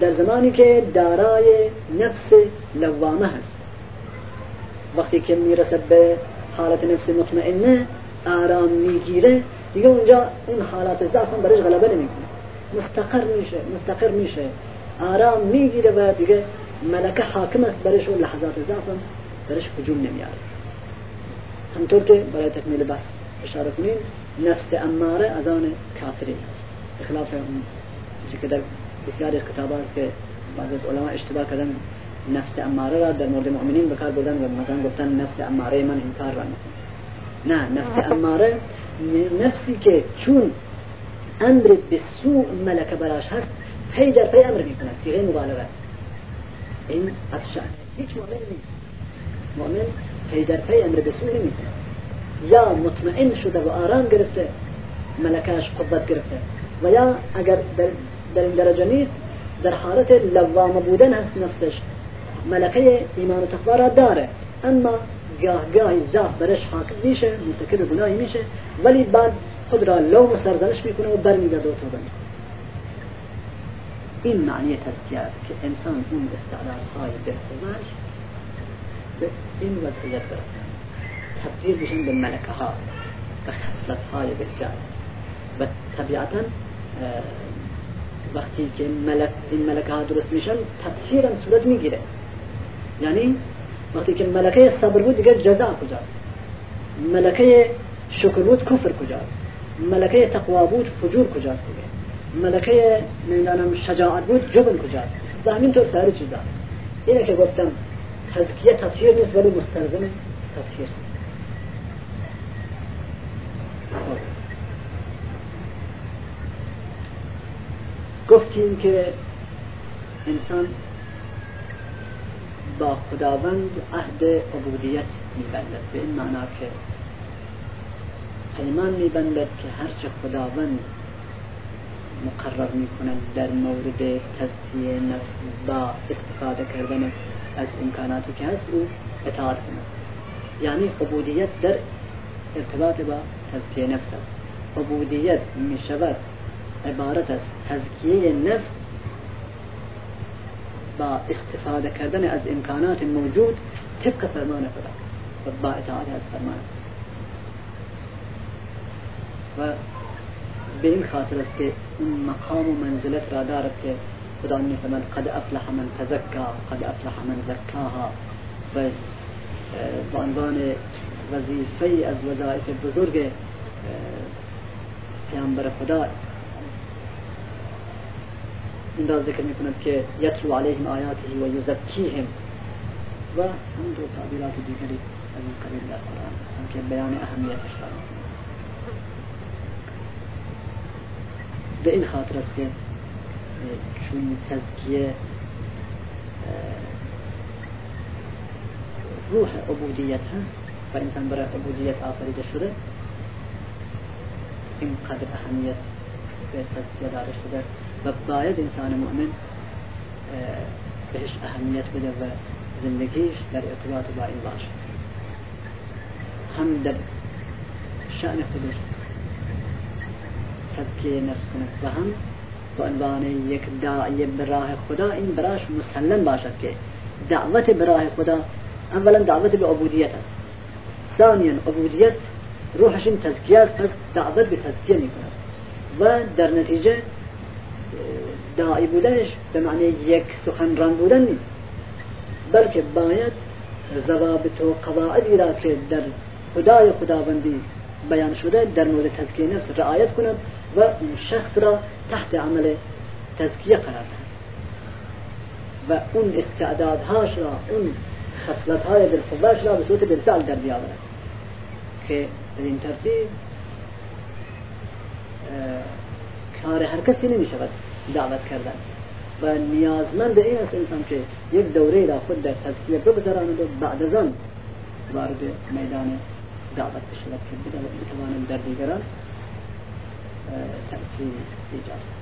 در زمانی که دارای نفس لوامه هست. وقتی که می‌رسه به حالت نفس مطمئنه آرام می‌گیره دیگه اونجا اون حالات ضعف هم برش غلبه نمی‌کنه. مستقر میشه مستقر میشه. آرام می‌گیره و دیگه ملکه حاکم است برش و لحظات ضعف هم برش حجوم نمیاره همطور که برای تکمیل بحث. اشاره کنیم نفس اماره از آن کافری بخلاف که در بسیاری از کتاب است که بعض از علما اشتباه کردن نفس اماره را در مورد مؤمنین بکار بردن و مثلا گفتن نفس اماره من انکار را نه نفس اماره نفسی که چون أمر به سوء ملک براش هست پی در پی أمر می کند دیگه مبالغه. این از شأن هیچ مؤمن نیست. مؤمن پی در پی امر به سوء نمی کند یا مطمئن شده و آرام گرفته ملکاش قوت گرفته. و یا اگر در, در این درجه نیست در حالت لوامه بودن هست نفسش. ملکه ایمان و تقوا را داره. اما گاه گاهی ذات برش حاکم میشه مرتکب گناهی میشه ولی بعد خود را لوم و سرزنش می‌کنه و برمیگرده و توبه این معنی تزکیه است که انسان اون استعدادهای بهترش به این وضعیت برسن. تبدیل بشن به ملکه ها به خصلت های بسیار. و طبیعتا وقتی که ملک این ملکه ها درست میشن تفسیرا صورت می‌گیره. یعنی وقتی که ملکه صبر بود دیگه جزا کجاست؟ ملکه شکر بود کفر کجاست؟ ملکه تقوا بود فجور کجاست دیگه؟ ملکه نمی‌دانم شجاعت بود جبن کجاست؟ و همینطور سایر چیزا اینه که گفتم تزکیه تطهیر نیست ولی مستلزم تطهیر گفتیم که انسان با خداوند عهد عبودیت میبندد. به این معنا که پیمان میبندد که هرچه خداوند مقرر می‌کند در مورد تزکیه نفس با استفاده کردن از امکاناتی که هست او اطاعت کند. یعنی عبودیت در ارتباط با تزکیه نفس است. عبودیت می شود عبارت از تزکیه نفس با استفاده کردن از امکانات موجود طبق فرمان خدا و با اطاعت از فرمان. و به این خاطر است که اون مقام و منزلت را دارد که خدا میفرماد قد أفلح من تزکا قد أفلح من زکاها و به عنوان وظیفه از وظایف بزرگ پیامبر خدا. این را ذکر می کند که یتلو علیهم آیاته و یزکیهم. و همینطور تعبیرات دیگری از این قبیل در قرآن هستن که بیان اهمیتش را به این خاطر است که چون تزکیه روح عبودیت هست و انسان برای عبودیت آفریده شده اینقدر اهمیت به تزکیه داره شده و باید انسان مؤمن بهش اهمیت بده و زندگیش در ارتباط با این باشه. هم در شأن خودش تزکیه نفس کنه. و هم به عنوان یک داعی به راه خدا این براش مسلم باشد که دعوت به خدا اولا دعوت به عبودیت است. ثانیا عبودیت روحش این تزکیه است پس دعوت به تزکیه می کند و در نتیجه داعی بودنش به معنی یک سخنران بودن نیست بلکه باید ضوابط و قواعدی را که در خدای خداوندی بیان شده در مورد تزکیه نفس رعایت کند. و اون شخص را تحت عمل تزکیه قرار دهد. و اون استعدادهاش را اون خصلتهای بالقوهش را به صورت بالفعل در بیاورد. که به این ترتیب کار هر کسی نمی شود دعوت کردن. و نیازمند این است انسان که یک دوره را خود در تزکیه بگذراند و بعد از آن وارد میدان دعوت بشود که بتواند در دیگران تأثیر ایجاد بعد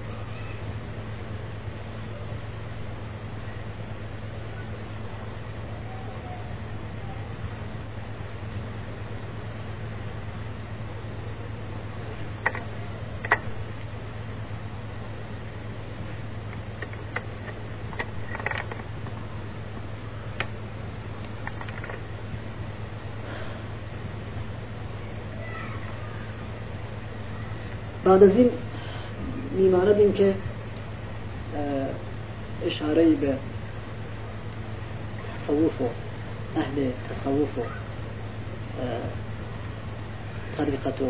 پادەزیم میمانە بین کە آه، اشارەی بە تەسەوف و ئەهل تەسەوف و آه، طريقة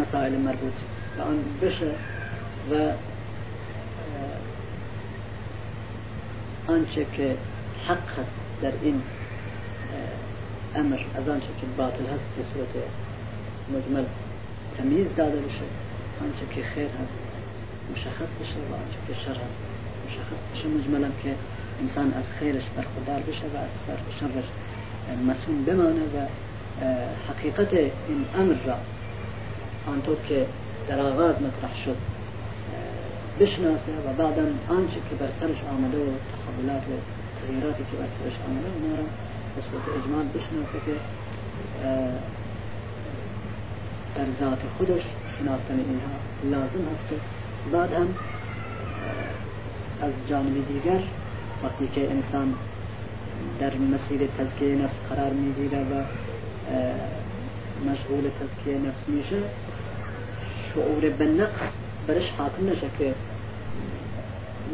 مسائل مربوطة فأن بشه و آه، آنچه که حق هست در این أمر از آنچه که باطل هست به صورت مجمل تمیز داده بشه. آنچه که خیر هست مشخص بشه و آنچه که شر هست مشخص بشه. مجملا که انسان از خیرش برخوردار بشه و از شرش مسئول بمانه و حقیقت این امر را آنطور که در آغاز مطرح شد بشناسه و بعدا آنچه که بر سرش آمده و تحولات و تغییراتی که بر سرش آمده اونا را به صورت اجمال بشناسه که در ذات خودش شناختن اینها لازم هست بعد هم از جانب دیگر وقتی که انسان در مسیر تزکیه نفس قرار می‌گیره و مشغول تزکیه نفس میشه شعور به نقص برش حاکم نشه که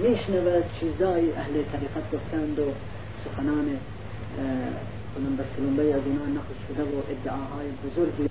میشنوه چیزای اهل طریقت گفتند و سخنان کنم به سلومبه از نقص شده و ادعاهای بزرگی.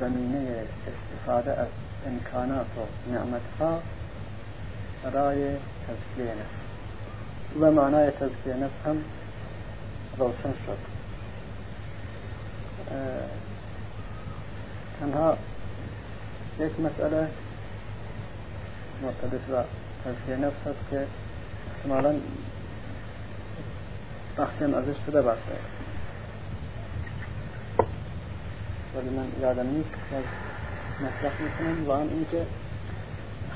زمینه استفاده از امکانات و نعمتها برای تزکیه نفس. و معنای تزکیه نفس هم روشن شد. تنها یک مسئله مرتبط با تزکیه نفس هست که احتمالا بخشی هم ازش شده باشه. ولی من یادم نیست مطرح می‌کنم. و آن اینکه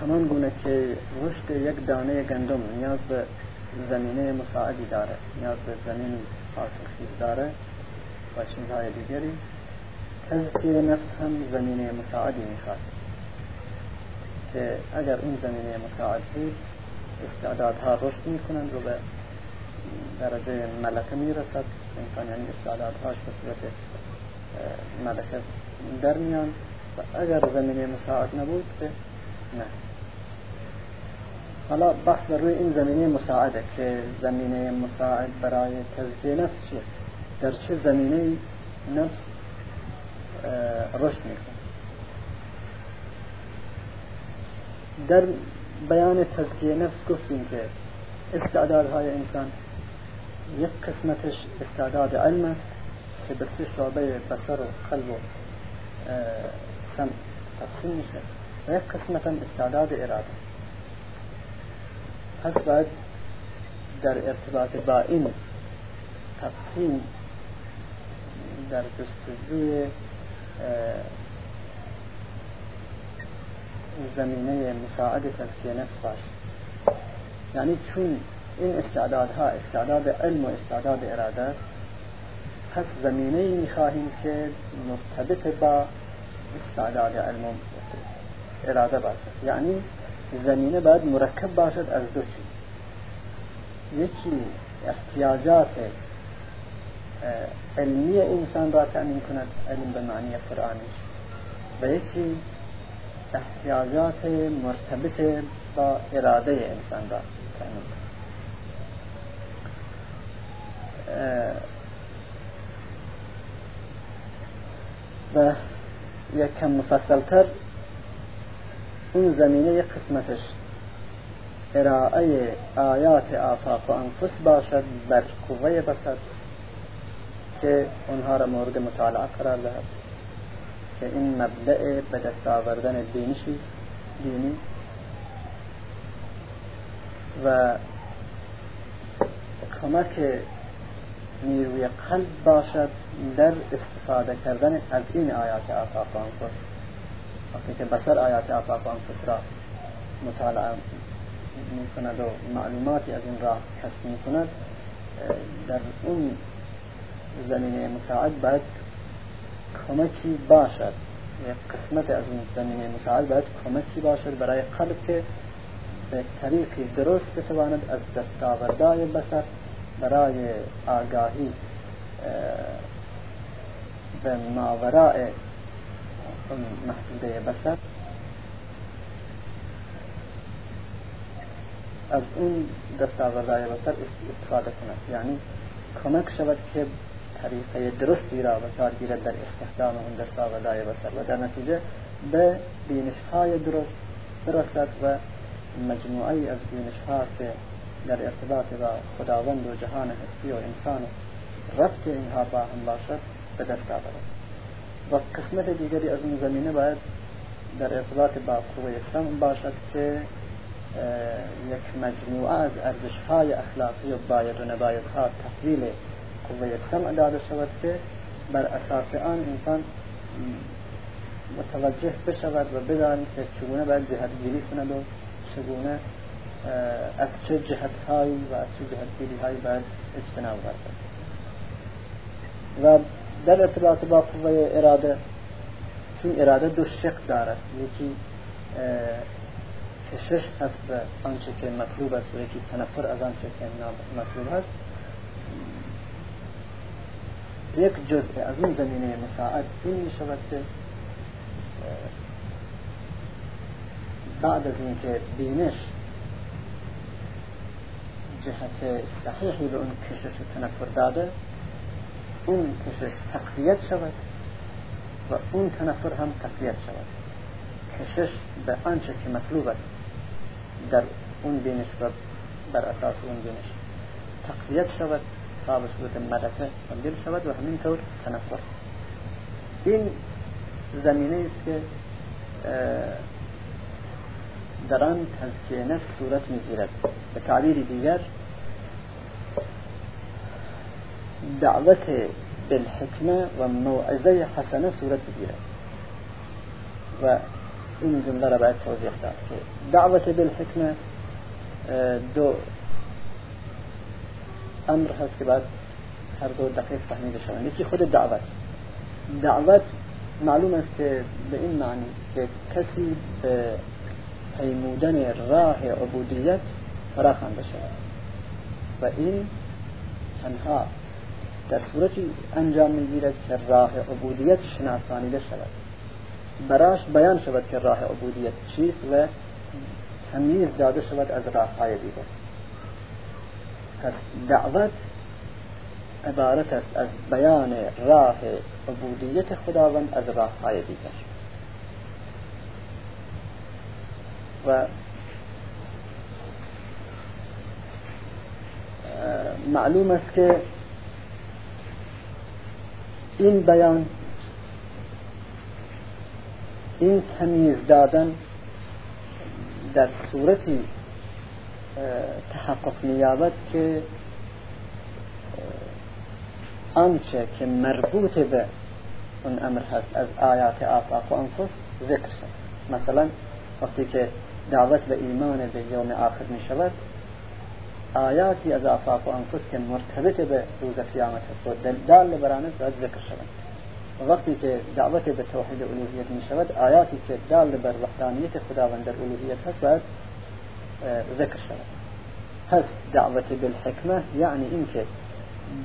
همان گونه که رشد یک دانه گندم نیاز به زمینه مساعدی داره نیاز به زمین حاصل داره و چیزهای دیگری تزکیه نفس هم زمینه مساعدی می‌خواد. که اگر اون زمینه مساعد بود استعدادها رشد می‌کنند و به درجه ملکه می‌رسد انسان یعنی استعدادهاش به صورت ملکه در میان و اگر زمینه مساعد نبود که نه. حالا بحث روی این زمینه مساعده که زمینه مساعد برای تزکیه نفس چیه؟ در چه زمینه نفس رشد میکنه؟ در بیان تزکیه نفس گفتیم که استعدادهای انسان یک قسمتش استعداد علم که به سه شعبه بسر و قلب و سم تقسیم میشه و یک قسمت استعداد اراده. پس باید در ارتباط با این تقسیم در جستجوی زمینه مساعد تزکیه نفس باش یعنی چون این استعدادها استعداد علم و استعداد اراده پس زمینه می‌خواهیم که مرتبط با استعداد علم اراده باشد. یعنی زمینه باید مرکب باشد از دو چیز. یکی احتیاجات علمی انسان را تأمین کند علم به معنی قرآنش و یکی احتیاجات مرتبط با اراده انسان را تأمین کند. و یک کم مفصلتر اون زمینه یک قسمتش. ارائه آیات آفاق و انفس باشد بر قوه بسد که اونها را مورد مطالعه قرار دهد. که این مبدع به دست آوردن دینی دینی. و کمک نیروی قلب باشد در استفاده کردن از این آیات آفاق انفس وقتی که بسر آیات آفاق انفس را مطالعه می کند و معلوماتی از این راه کسب می کند در اون زمینه مساعد باید کمکی باشد. یک قسمت از اون زمینه مساعد باید کمکی باشد برای قلب که به طریقی درست بتواند از دستاوردهای بسر برای آگاهی به ماوراء محدوده بسر از اون دستاوردهای بسر استفاده کند یعنی کمک شود که طریقه درستی را به کار گیرد در استخدام اون دستاوردهای بسر و در نتیجه به بینش های درست برسد و مجموعی از بینش ها که در ارتباط با خداوند و جهان هستی و انسان ربط اینها با هم باشد به دست آورد. و قسمت دیگری از زمینه باید در ارتباط با قوه اسلام باشد که یک مجموعه از ارزش های اخلاقی و باید و نباید ها تحویل قوه سمع داده شود که بر اساس آن انسان متوجه بشود و بدانید که چگونه باید جهتگیری کند و چگونه از چه جهت هایی و از چه جهتگیری هایی باید اجتناب ورزد و در ارتباط با قوه اراده چون اراده دو شق دارد. یکی کشش هست به آنچه که مطلوب است و یکی تنفر از آنچه که مطلوب هست. یک جزء از اون زمینه مساعد این می شود که بعد از اینکه بینش جهت صحیحی به اون کشش تنفر داده اون کشش تقویت شود و اون تنفر هم تقویت شود. کشش به آنچه که مطلوب است در اون بینش و بر اساس اون بینش تقویت شود تا به صورت ملکه تبدیل شود و همینطور تنفر. این زمینه است که در آن تزکیه نفس صورت می‌گیرد. به تعبیر دیگر دعوت بالحکمه و موعظه حسنه صورت بگیرد و این جمله را باید توضیح داد که دعوت بالحکمه دو امر هست که باید هر دو دقیق فهمیده شوند. یکی خود دعوت. دعوت معلوم است که به این معنی که کسی به پیمودن راه عبودیت فراخوانده شود. و این تنها در صورتی انجام میگیرد که راه عبودیت شناسانیده شود. براش بیان شود که راه عبودیت چیست و تمیز داده شود از راه های دیگر. پس دعوت عبارت است از بیان راه عبودیت خداوند از راه های دیگر و معلوم است که این بیان این تمیز دادن در صورتی تحقق مییابد که آنچه که مربوط به اون أمر هست از آیات آفاق و انفس ذکر شد. مثلا وقتی که دعوت به ایمان به یوم آخر می شود آیاتی از آفاق و انفس که مرتبط به روز قیامت هست و دال برانه باید ذکر شود. وقتی که دعوت به توحید الوهیت می شود آیاتی که دال بر وحدانیت خداوند در الوهیت هست باید ذکر شود. هست دعوت بالحکمه یعنی اینکه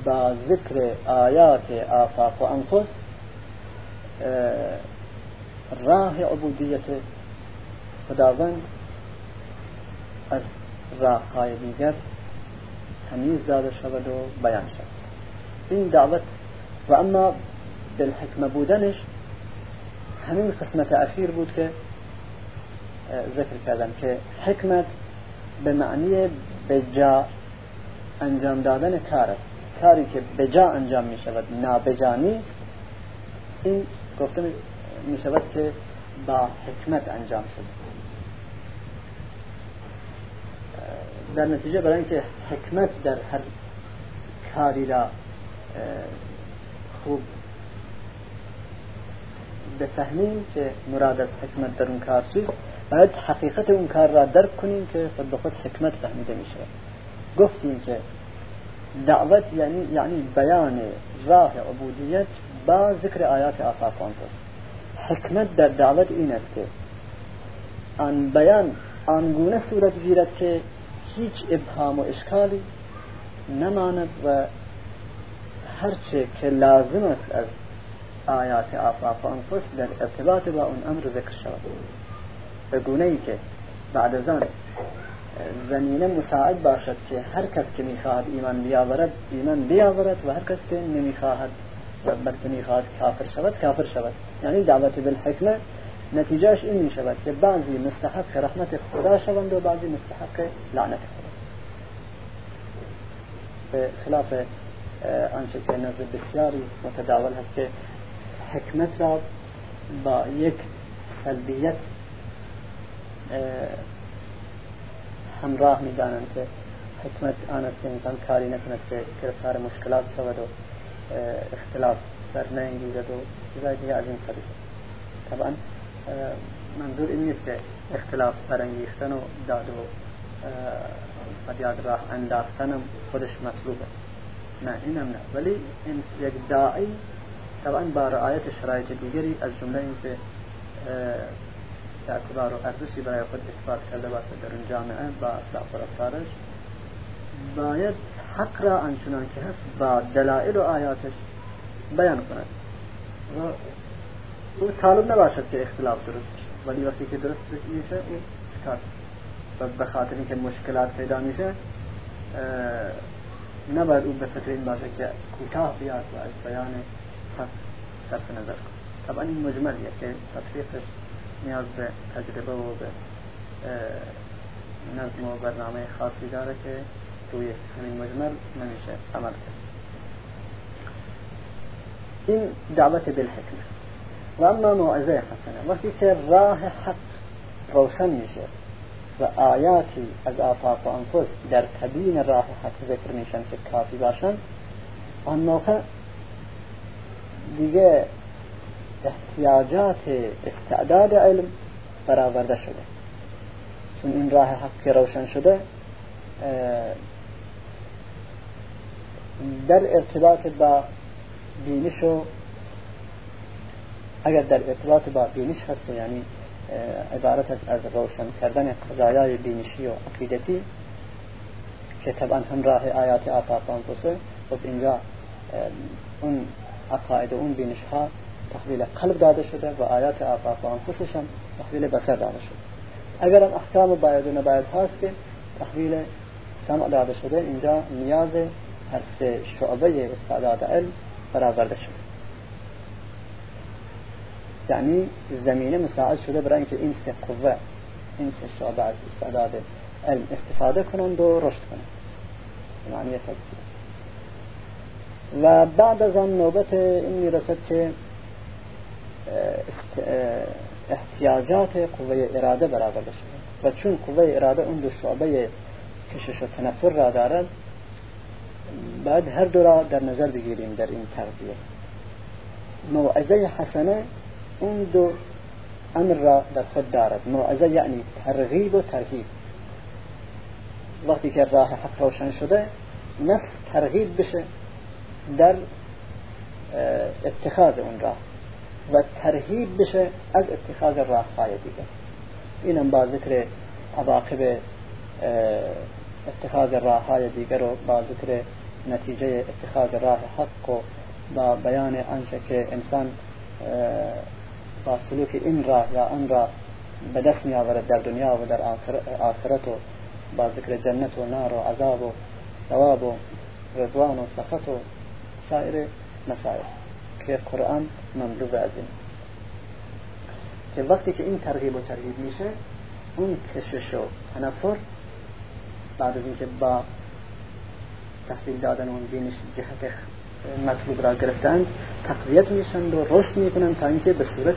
با ذکر آیات آفاق و انفس راه عبودیت خداوند از راه های دیگر تمیز داده شود و بیان شود. این دعوت و اما بالحکمه بودنش همین قسمت اخیر بود که ذکر کردم که حکمت به معنی به جا انجام دادن کار کاری که به جا انجام می شود نابجا نیست. این گفته می شود که با حکمت انجام شد در نتیجه برای اینکه حکمت در هر کاری را خوب بفهمیم که مراد از حکمت در اون کار چیست. باید حقیقت اون کار را درک کنیم که خود به خود حکمت فهمیده می شود گفتیم که دعوت یعنی یعنی بیان راه عبودیت با ذکر آیات آفاق حکمت در دعوت این است که آن بیان آنگونه صورت گیرد که هیچ ابهام و اشکالی نماند و هرچه که لازم است از آیات آفاق انفس در ارتباط با اون امر ذکر شود. به گونه ای که بعد از آن زمینه مساعد باشد که هر کس که می‌خواهد ایمان بیاورد ایمان بیاورد و هر کس که نمی‌خواهد و بلکه می‌خواهد کافر شود کافر شود. یعنی دعوت بالحکمه نتیجهش این می شود که بعضی مستحق رحمت خدا شوند و بعضی مستحق لعنت خدا. به خلاف آنچه که نزد بسیاری متداول هست که حکمت را با یک سلبیت همراه میدانند که حکمت آن است که انسان کاری نکند که گرفتار مشکلات شود و اختلاف در نینگیزد و چیزای دیگه از این طبعا منظور این نیست که اختلاف برانگیختن و داد و فریاد راه انداختنم خودش مطلوبه. نه اینم نه. ولی یک داعی طبعا با رعایت شرایط دیگری از جمله این که اعتبار و ارزشی برای خود اثبات کرده باشه در اون جامعه با اخلاق و رفتارش باید حق را آنچنان که هست با دلائل و آیاتش بیان کند. و او طالب نباشد که اختلاف درست ولی وقتی که درست میشه این شکار و به خاطر اینکه مشکلات پیدا میشه نباید او به فکر این باشه که کوتاه بیاد و از بیان حق صرف نظر کن طبعا این مجملیه که تطبیقش نیاز به تجربه و به نظم و برنامه خاصی داره که روی همین مجمل نمیشه عمل کرد این دعوت بالحکمه و اما موعظه حسنه وقتی که راه حق روشن میشه و آیاتی از آفاق و انفس در تبیین راه حق ذکر میشن که کافی باشن. آن موقع دیگه احتیاجات استعداد علم برآورده شده. چون این راه حق که روشن شده در ارتباط با بینش و اگر در ارتباط با بینش هست یعنی عبارت از روشن کردن قضایای بینشی و عقیدتی که طبعا هم راه آیات آفاق انفسه خب اینجا اون عقاید اون بینش ها تحویل قلب داده شده و آیات آفاق انفسش هم تحویل بسر داده شده. اگر هم احکام باید و نباید هست که تحویل سمع داده شده اینجا نیاز هر سه شعبه استعداد علم برآورده شده. یعنی زمینه مساعد شده برای اینکه این سه قوه این سه شعبه از استعداد علم استفاده کنند و رشد کنند. معنی تذکیه و بعد از آن نوبت این می‌رسد که احتیاجات قوه اراده برآورده شده و چون قوه اراده اون دو شعبه کشش و تنفر را دارد بعد هر دو را در نظر بگیریم در این تغذیه. موعظه حسنه اون دو أمر را در خود دارد. موعظه یعنی ترغیب و ترهیب. وقتی که راه حق روشن شده نفس ترغیب بشه در اتخاذ اون راه. و ترهیب بشه از اتخاذ راه های دیگر. اینم با ذکر عواقب اتخاذ راه های دیگر و با ذکر نتیجه اتخاذ راه حق و با بیان آنچه که انسان با سلوک این راه یا آن را به دست می آورد در دنیا و در آخرت و با ذکر جنت و نار و عذاب و ثواب و رضوان و سخط و سایر مسائل. که قرآن مملو از این. که وقتی که این ترغیب و ترغیب میشه اون کشش و تنفر بعد از اینکه با تحویل دادن اون بینش جهت مطلوب را گرفتند تقویت میشند و رشد می‌کنند تا اینکه به صورت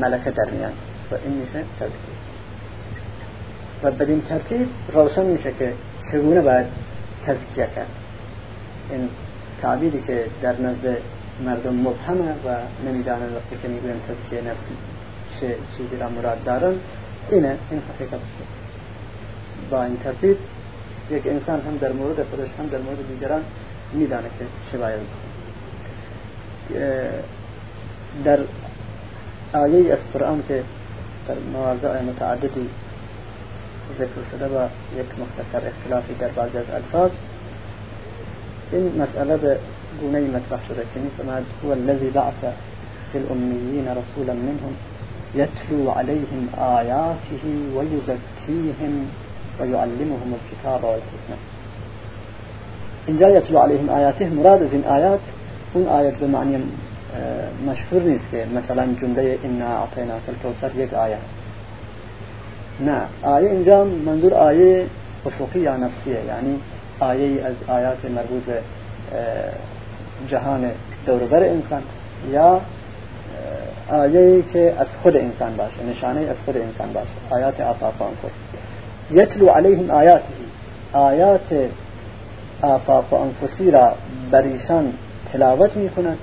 ملکه در میان. و این میشه تذکیه و بدین ترتیب روشن میشه که چگونه باید تزکیه کرد. این تعبیری که در نزد مردم مبهمه و نمی‌دانند وقتی که می‌گویم تزکیه نفسی چه چیزی را مراد دارن اینه این حقیقت با این ترتیب یک انسان هم در مورد خودش هم در مورد دیگران میدانه که چه باید در آیه از قرآن که در مواضع متعددی ذکر شده و یک مختصر اختلافی در بعضی از الفاظ این مسئله به گونه مطرح شده که میفرماد هو الذي بعث في الأميين رسولا منهم يتلو عليهم آياته ويزكيهم ويعلمهم الكتاب والحكمة اینجا یتلو علیهم آیاته مراد از این آیات آیت به معنی مشهور که مثلا جمله إنا اعطینا الکوثر یک آیه. نه آیه اینجا منظور آیه افقی نفسیه یعنی آیه از آیات مربوط به جهان دوربر انسان یا آیه که از خود انسان باشه نشانه از خود انسان باشه آیات آفاقان خود یتلو علیهم آیاته آیات آفاق و انفسی را بر ایشان تلاوت می کند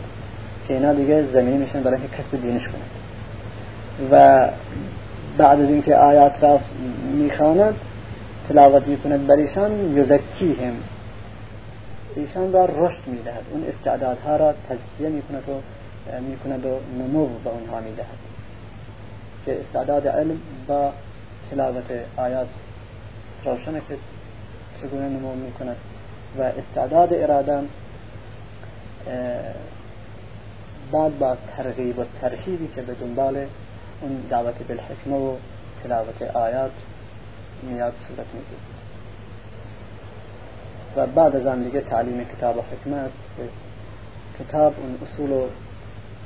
که اینا دیگه زمینی میشن برای اینکه کسی بینش کند و بعد از اینکه آیات را می‌خواند تلاوت می‌کند بر ایشان یزکیهم. ایشان را رشد می‌دهد. اون استعدادها را تزکیه می‌کند و می‌کند و نمو به اونها می‌دهد. که استعداد علم با تلاوت آیات روشنه که چگونه نمو می‌کند. و استعداد اراده بعد با ترغیب و ترهیبی که به دنبال اون دعوت بالحکمه و تلاوت آیات میاد صورت میگیره. و بعد از آن دیگه تعلیم کتاب و حکمه است کتاب اون اصول و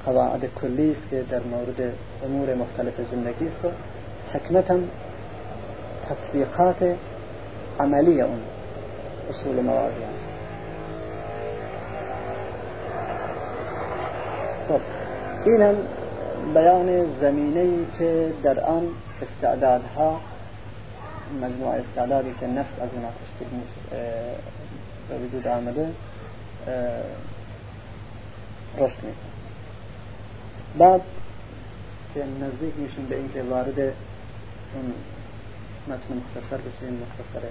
قواعد کلی که در مورد امور مختلف زندگی است و حکمت هم تطبیقات عملی اون اصول موازی است خب این هم بیان زمینه که در آن استعدادها مجموعه استعدادی که نفس از اونها تشکیل به آمده رشد میکنه بعد نزدیک میشیم به اینکه وارد اون متن مختصر بشیم مختصر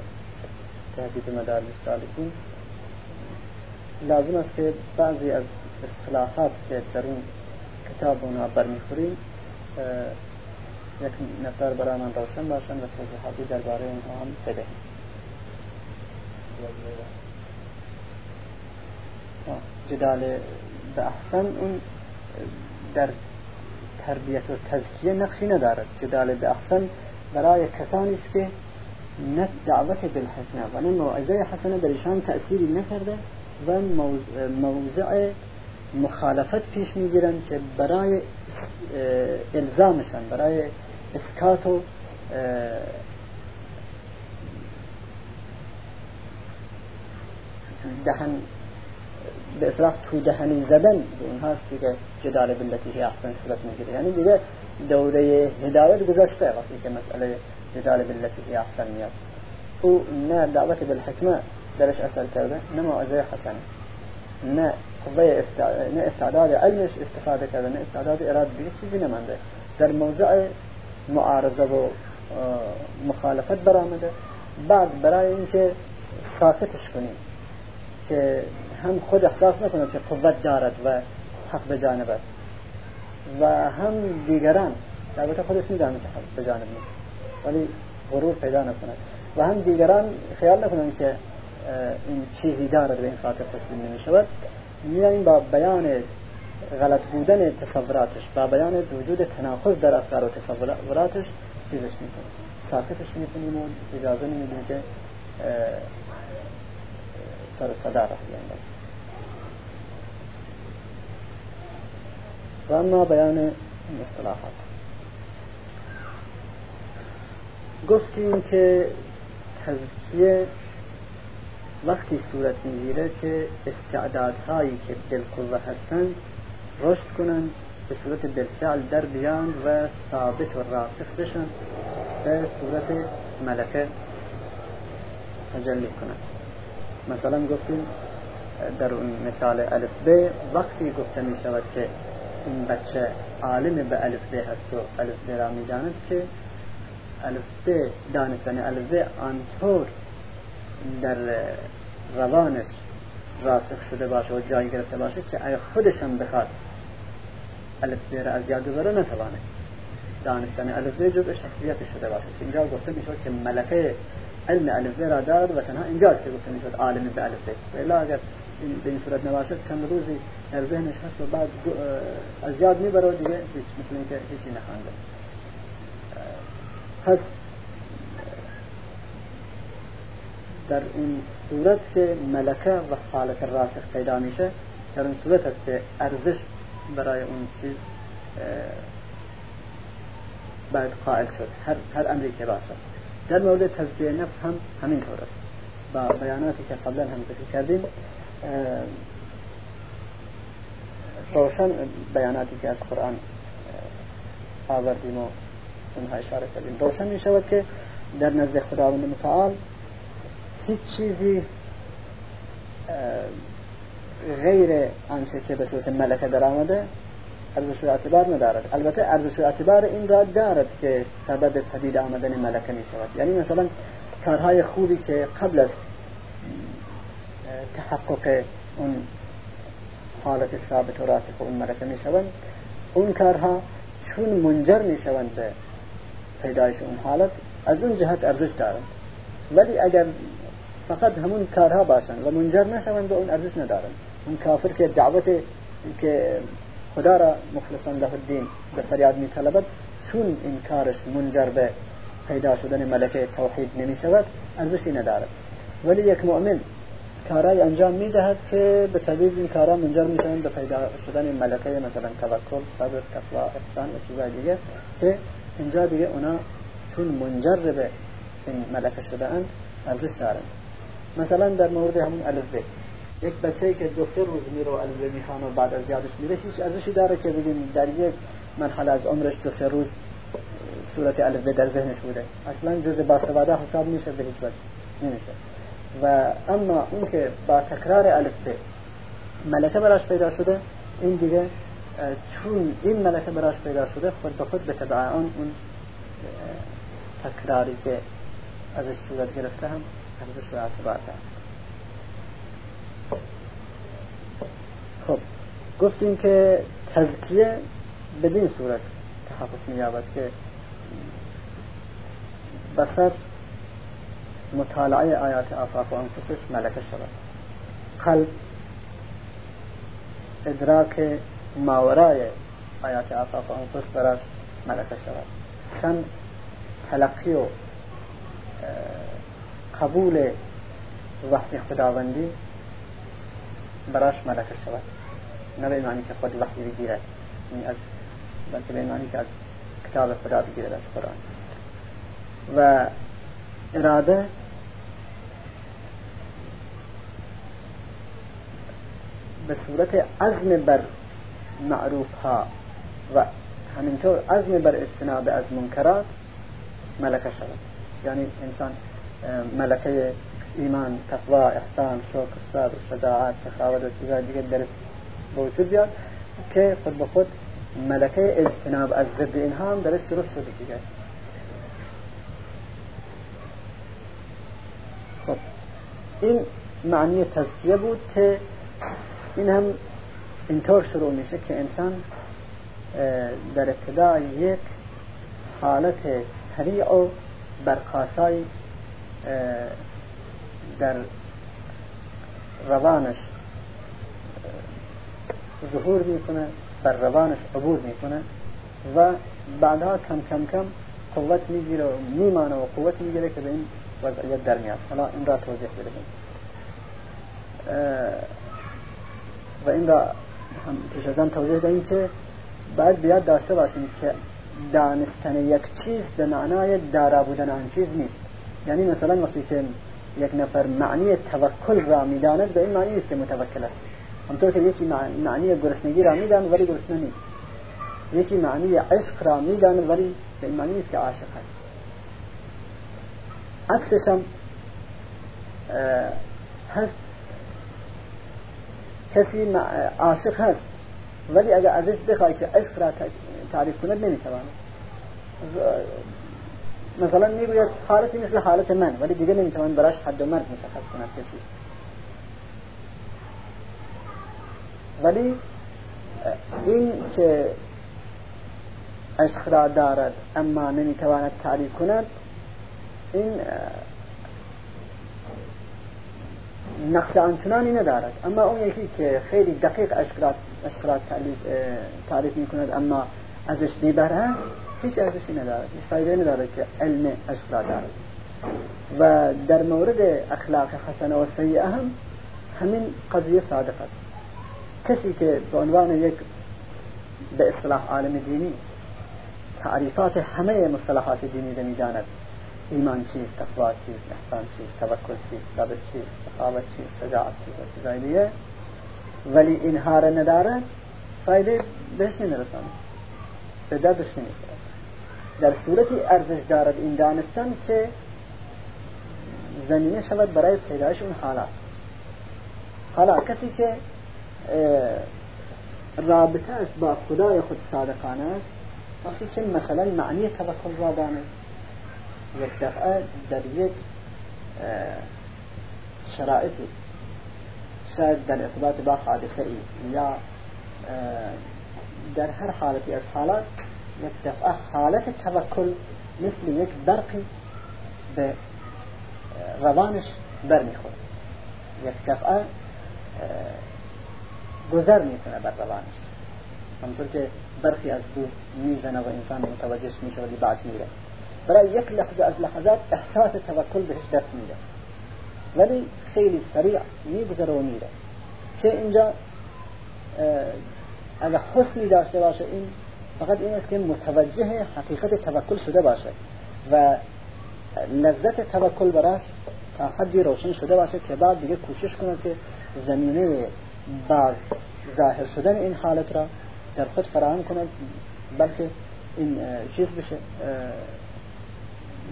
تهدید مدارج سالکین. لازم است که بعضی از اصطلاحات که در اون کتاب اونها برمیخوریم یک نفر برای من روشن باشن و توضیحاتی درباره اونها هم بدهیم. جدال به احسن اون در تربیت و تزکیه نقشی ندارد. جدال به احسن برای کسانی است که نه دعوت بالحسنه. و نه موعظه حسنه در ایشان تأثیری نکرده و موضع مخالفت پیش میگیرن که برای الزامشان برای اسکات و دهن به اطلاق تو دهنی زدن. به اونهاست دیگه جدال بلتی احسن صورت میگیره. یعنی دیگه دوره هدایت گذاشته وقتی که مسئله جدال بالتي هي أحسن يا ونا دعوتي بالحكمة درش أسأل كذا نما أزاي حسنة نا قضية استع... نا استعداد علمش استفادة كذا نا استعداد إراد بيش زي نمان ده؟ در موضع معارضة و آه، مخالفة برامده. بعد برای اینکه ساکتش کنیم که هم خود احساس نکنه که قوت دارد و حق به جانب است. و هم دیگران البته خودش میدانه که حق به جانب نیست. ولی غرور پیدا نکنه. و هم دیگران خیال نکنن که این چیزی دارد به این خاطر تسلیم نمی شود میاییم با بیان غلط بودن تصوراتش با بیان وجود تناقض در افکار و تصوراتش چیزش می‌کنیم. ساکتش می‌کنیم و اجازه نمیدیم که سر صدا راه و اما بیان این اصطلاحات گفتیم که تزکیه وقتی صورت می‌گیره که استعدادهایی که بالقوه هستند رشد کنند به صورت بالفعل در بیان و ثابت و راسخ بشن به صورت ملکه تجلی کنند. مثلا گفتیم در اون مثال الف ب وقتی گفته می شود که این بچه عالم به الف ب هست و الف ب را می که الف ب دانستن الف ب آنطور در روانش راسخ شده باشه و جایی گرفته باشه که اگه هم بخواد الف ب را از یاد ببره نتوانه. دانستن الف ب جزء شخصیت شده باشه. اینجا گفته میشه که ملکه علم الف ب را دارد و تنها اینجا که گفته می‌شد عالم به الف ب الا اگر به این صورت نباشد چند روزی در ذهنش هست و بعد از یاد می‌بره و دیگه هیچ مثل اینکه هیچی نخوانده. پس در این صورت که ملکه و حالت راسخ پیدا میشه در این صورت هست که ارزش برای اون چیز باید قائل شد. هر, هر امری که باشه. در مورد تزکیه نفس هم همین طور است. با بیاناتی که قبلا هم ذکر کردیم روشن بیاناتی که از قرآن آوردیم و اونها اشاره کردیم. روشن می شود که در نزد خداوند متعال هیچ چیزی غیر آنچه که به صورت ملکه در آمده ارزش و اعتبار ندارد. البته ارزش و اعتبار این را دارد که سبب پدید آمدن ملکه می شود یعنی مثلا کارهای خوبی که قبل از تحقق اون حالت ثابت و راسخ اون ملکه می شوند اون کارها چون منجر می شوند به پیدایش اون حالت از اون جهت ارزش دارند ولی اگر فقط همون کارها باشند و منجر نشوند به اون ارزش ندارند اون کافر که دعوت که خدا را مخلصان له الدین به فریاد می طلبد چون این کارش منجر به پیدا شدن ملکه توحید نمی شود ارزشی ندارد. ولی یک مؤمن کارای انجام میدهد که به طبیب این کارا منجر میشن به پیدا شدن ملکه مثلا توکل صبر تقوا احسان و چیزای دیگه که اینجا دیگه اونا چون منجر به این ملکه شده اند ارزش دارن. مثلا در مورد همون الف یک بچه که دو سه روز میره و الف می‌خوانه و بعد از یادش میره هیچ ارزشی داره که بگیم در یک مرحله از عمرش دو سه روز صورت الف در ذهنش بوده. اصلا جز باسواده حساب میشه به هیچ وجه نمیشه. و اما اون که با تکرار الف ب ملکه براش پیدا شده این دیگه چون این ملکه براش پیدا شده خود به خود به تبع آن اون تکراری که ازش صورت گرفته هم ارزش و اعتبار خب گفتیم که تزکیه بدین صورت تحقق مییابد که بسر مطالعه آیات آفاق و انفسش ملکه شود. قلب ادراک ماورای آیات آفاق و انفس براش ملکه شود. سن تلقی و قبول وحی خداوندی براش ملکه شود. نه به معنی که خود وحی بگیرد. از بلکه به معنی که از کتاب خدا بگیرد از قرآن. و اراده به صورت عزم بر معروف ها و همینطور عزم بر اجتناب از منکرات ملکه شود. یعنی انسان ملکه ایمان تقوا احسان شوق صبر شجاعت سخاوت و چیزهای دیگه در وجود بیاد که خود به خود ملکه اجتناب از ضد اینها هم درش درست شده دیگه. خب این معنی تزکیه بود که این هم اینطور شروع میشه که انسان در ابتدا یک حالت سریع و برقاسای در روانش ظهور می‌کنه بر روانش عبور می‌کنه و بعدها کم کم کم قوت می‌گیره و میمانه و قوت می‌گیره که به این وضعیت در میاد. حالا این را توضیح بدهیم. و این را هم پیش توضیح دهیم که باید بیاد داشته باشیم که دانستن یک چیز به معنای دارا بودن آن چیز نیست. یعنی مثلا وقتی که یک نفر معنی توکل را می‌داند به این معنی نیست که متوکل است. همطور که یکی معنی گرسنگی را می‌داند ولی گرسنه نیست. یکی معنی عشق را می‌داند ولی به این معنی نیست که عاشق است. عکسش هم هست. کسی عاشق هست. ولی اگر ازش بخوای که عشق را تعریف کند نمی‌تواند مثلا می‌گوید حالتی مثل حالت من ولی دیگه نمی‌توان براش حد و مرد مشخص کند کسی. ولی این که عشق را دارد اما نمی‌تواند تعریف کند این نقص آنچنانی ندارد. اما اون یکی که خیلی دقیق عشق را تعریف می‌کند اما ازش بیبره هیچ ارزشی نداره هیچ فایده نداره که علم عشق دارد. و در مورد اخلاق حسنه و سیئه هم همین قضیه صادق است کسی که به عنوان یک به اصطلاح عالم دینی تعریفات همه مصطلحات دینی را می‌داند ایمان چیست تقوا چیست احسان چیست توکل چیست صبر چیست سخاوت چیست شجاعت چیست و چیزای دیگه ولی اینها را ندارد فایده بهش نمیرساند به دردش نمیخورد در صورتی ارزش دارد این دانستن که زمینه شود برای پیدایش اون حالات حالا کسی که رابطه با خدای خود صادقانه است وقتی که مثلا معنی توکل را دانست یک دفعه در یک شرایطی. شاید در ارتباط با حادثه ای یا در هر حالتی از حالات یک دفعه حالت توکل مثل یک برقی به روانش برمیخورد یک دفعه گذر میکنه بر روانش. همطور که برخی از دو میزنه و انسان متوجهش میشه ولی بعد میره. برای یک لحظه از لحظات إحساس توکل بهش دست میده ولی خیلی سریع میگذره و میره که اینجا اگر حسنی داشته باشه این فقط این است که متوجه حقیقت توکل شده باشه و لذت توکل براش تا حدی روشن شده باشه که بعد دیگه کوشش کنه که زمینه باز ظاهر شدن این حالت را در خود فراهم کنه بلکه این چیز بشه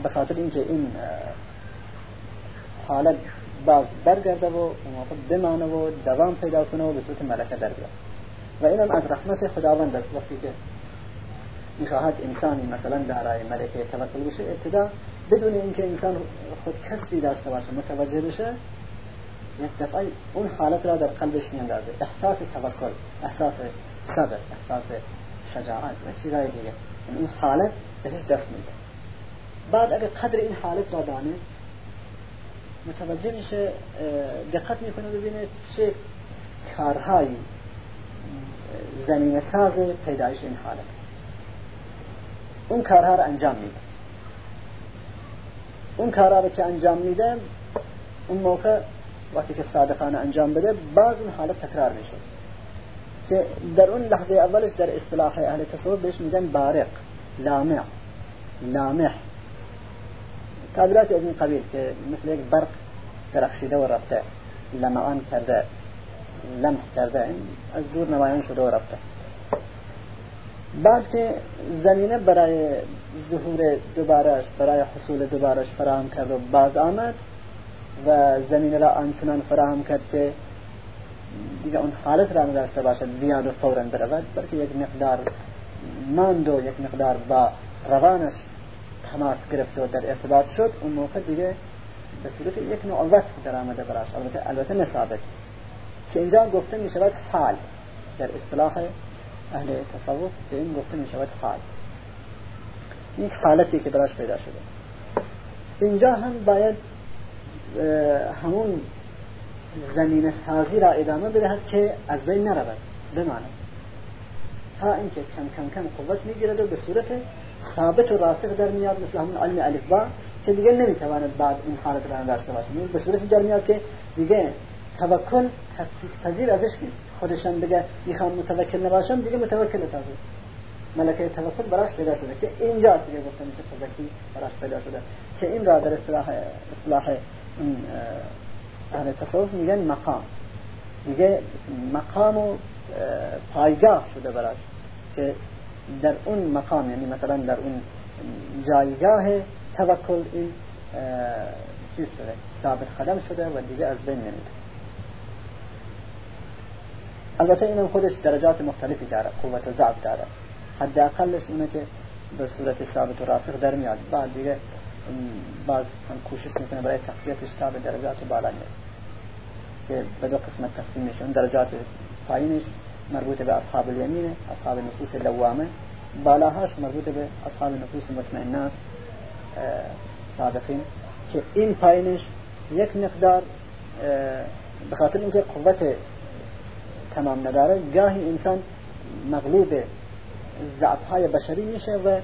به خاطر اینکه این حالت باز برگرده و موافق بمانه و دوام پیدا کنه و به صورت ملکه در بیاد. و اینم از رحمت خداوند است. وقتی که می‌خواهد انسانی مثلا دارای ملکه توکل بشه ابتدا بدون اینکه انسان خود کسبی داشته باشه متوجه بشه یک دفعه اون حالت را در قلبش میاندازه. احساس توکل احساس صبر احساس شجاعت و چیزای دیگه. این حالت بهش دست میده. بعد اگر قدر این حالت را دانه متوجه میشه دقت می‌کنه ببینه چه کارهایی زمین ساز پیدایش این حالت. اون کارها را انجام میده. اون کارها را که انجام میده اون موقع وقتی که صادقانه انجام بده باز اون حالت تکرار میشه. که در اون لحظه اولش در اصطلاح اهل تصوف بهش میگن بارق لامع. لامح تعبیرات از این قبیل که مثل یک برق درخشیده و رفته لمعان کرده لمح کرده از دور نمایان شده و رفته. بعد که زمینه برای ظهور دوبارش برای حصول دوبارش فراهم کرد و باز آمد و زمینه را آنچنان فراهم کرد که دیگه اون حالت را نداشته باشد بیاد و فورا برود بلکه یک مقدار ماند و یک مقدار با روانش تماس گرفت و در ارتباط شد اون موقع دیگه به صورت یک نوع وصف در آمده براش. البته البته نصابت که اینجا گفته می شود حال. در اصطلاح اهل تصوف به این گفته می شود حال. یک حالتی که براش پیدا شده. اینجا هم باید همون زمین سازی را ادامه بدهد که از بین نرود. بماند. تا اینکه کم کم کم قوت می‌گیرد و به صورت ثابت و راسخ در میاد مثل همون علم الف با که دیگه نمی‌تواند بعد این حالت را داشته باشه به صورت در میاد که دیگه توکل تفکیک پذیر ازش خودشان بگه می‌خوام متوکل نباشم دیگه متوکل تازه ملکه توکل براش پیدا شده که اینجا دیگه گفته میشه تفکی براش پیدا شده که این را در اصلاح اصلاح اهل تصوف میگن مقام میگه مقام و پایگاه شده براش که در اون مقام یعنی مثلا در اون جایگاه توکل این چیز شده ثابت قدم شده و دیگه از بین نمیده البته اینم خودش درجات مختلفی داره قوت و ضعف داره. حد اقلش اینه که به صورت ثابت و راسخ در میاد. بعد دیگه باز هم کوشش می‌کنه برای تقویتش تا به درجات بالا میاد. که به دو قسمت تقسیم میشون درجات پایینش مربوط به اصحاب الیمینه اصحاب نفوس لوامه بالاهاش مربوط به اصحاب نفوس مطمئنه است صادقین که این پایینش یک مقدار به خاطر اینکه قوت تمام نداره گاهی انسان مغلوب ضعف های بشری میشه و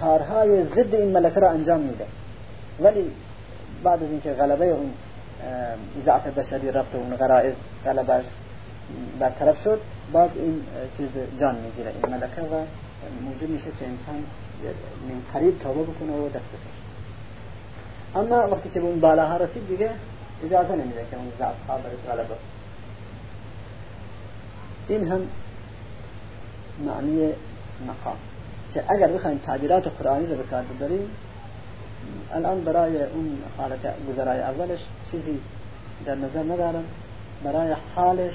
کارهای ضد این ملکه را انجام میده. ولی بعد از اینکه غلبه اون ضعف بشری رفت و اون غرائز غلبش برطرف شد باز این چیز جان می‌گیره این ملکه و موجب میشه که انسان من قریب توبه بکنه و دست بکشه. اما وقتی که به اون بالاها رسید دیگه اجازه نمیده که اون ضعف ها برش غلبه این هم معنی مقام. که اگر بخوایم تعبیرات قرآنی رو بکار ببریم الان برای اون حالت گذرای اولش چیزی در نظر ندارم. برای حالش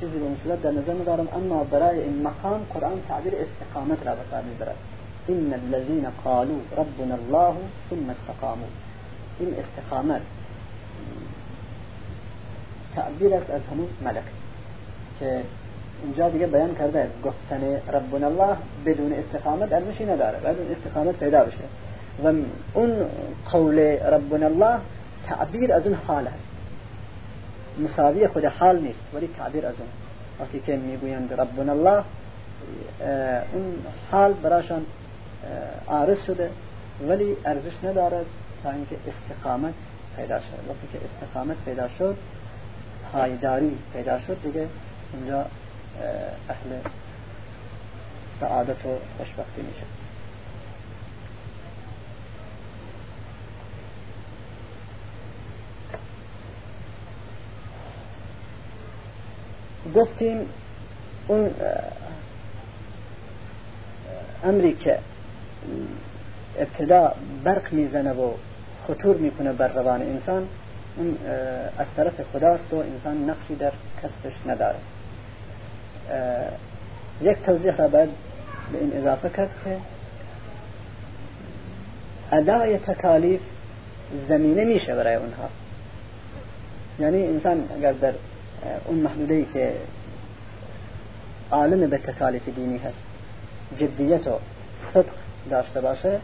چیزی به صورت در نظر ندارم اما برای این مقام قرآن تعبیر استقامت را بکار میبرد. ان الذين قالوا ربنا الله ثم استقاموا. این استقامت تعبیر است از همون ملک که اینجا دیگه بیان کرده گفتن ربنا الله بدون استقامت ارزشی نداره. بدون استقامت پیدا بشه و اون قول ربنا الله تعبیر از اون حال هست مساوی خود حال نیست ولی تعبیر از اون. وقتی که می‌گویند ربنا الله اون حال براشان عارض شده ولی ارزش ندارد تا اینکه استقامت پیدا شد وقتی که استقامت پیدا شد پایداری پیدا شد دیگه اونجا اهل سعادت و خوشبختی میشه. گفتیم اون امری که ابتدا برق می‌زنه و خطور می‌کنه بر روان انسان اون از طرف خداست و انسان نقشی در کسبش نداره. یک توضیح را باید به این اضافه کرد که ادای تکالیف زمینه میشه برای اونها. یعنی انسان اگر در اون محدوده که عالم به تکالیف دینی هست جدیت و صدق داشته باشه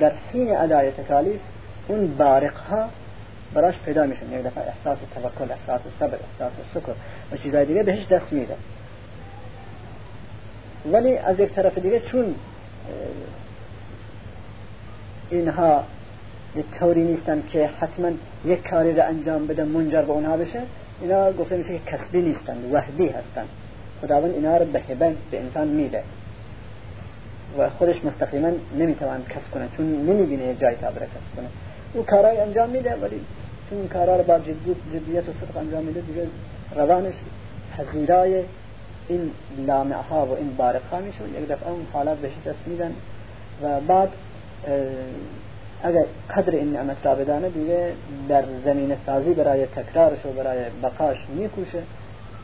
در حین ادای تکالیف اون بارق ها براش پیدا میشن یک دفعه احساس توکل احساس صبر احساس شکر و چیزای دیگه بهش دست میده. ولی از یک طرف دیگه چون اینها یک طوری نیستن که حتما یک کاری را انجام بده منجر به اونها بشه. اینا گفته میشه که کسبی نیستن وحدی هستن. خداوند اینا رو به هبه به انسان میده. و خودش مستقیما نمی‌توان کسب کنه چون نمی‌بینه جای تا بره کسب کنه. او کارای انجام میده ولی چون کارا رو با جدیت و صدق انجام میده دیگه روانش حزیرای این لامعه ها و این بارق ها میشه. یک دفعه اون حالات بهش دست میدن. و بعد اگر قدر این نعمت را دیگه در زمین سازی برای تکرارش و برای بقاش میکوشه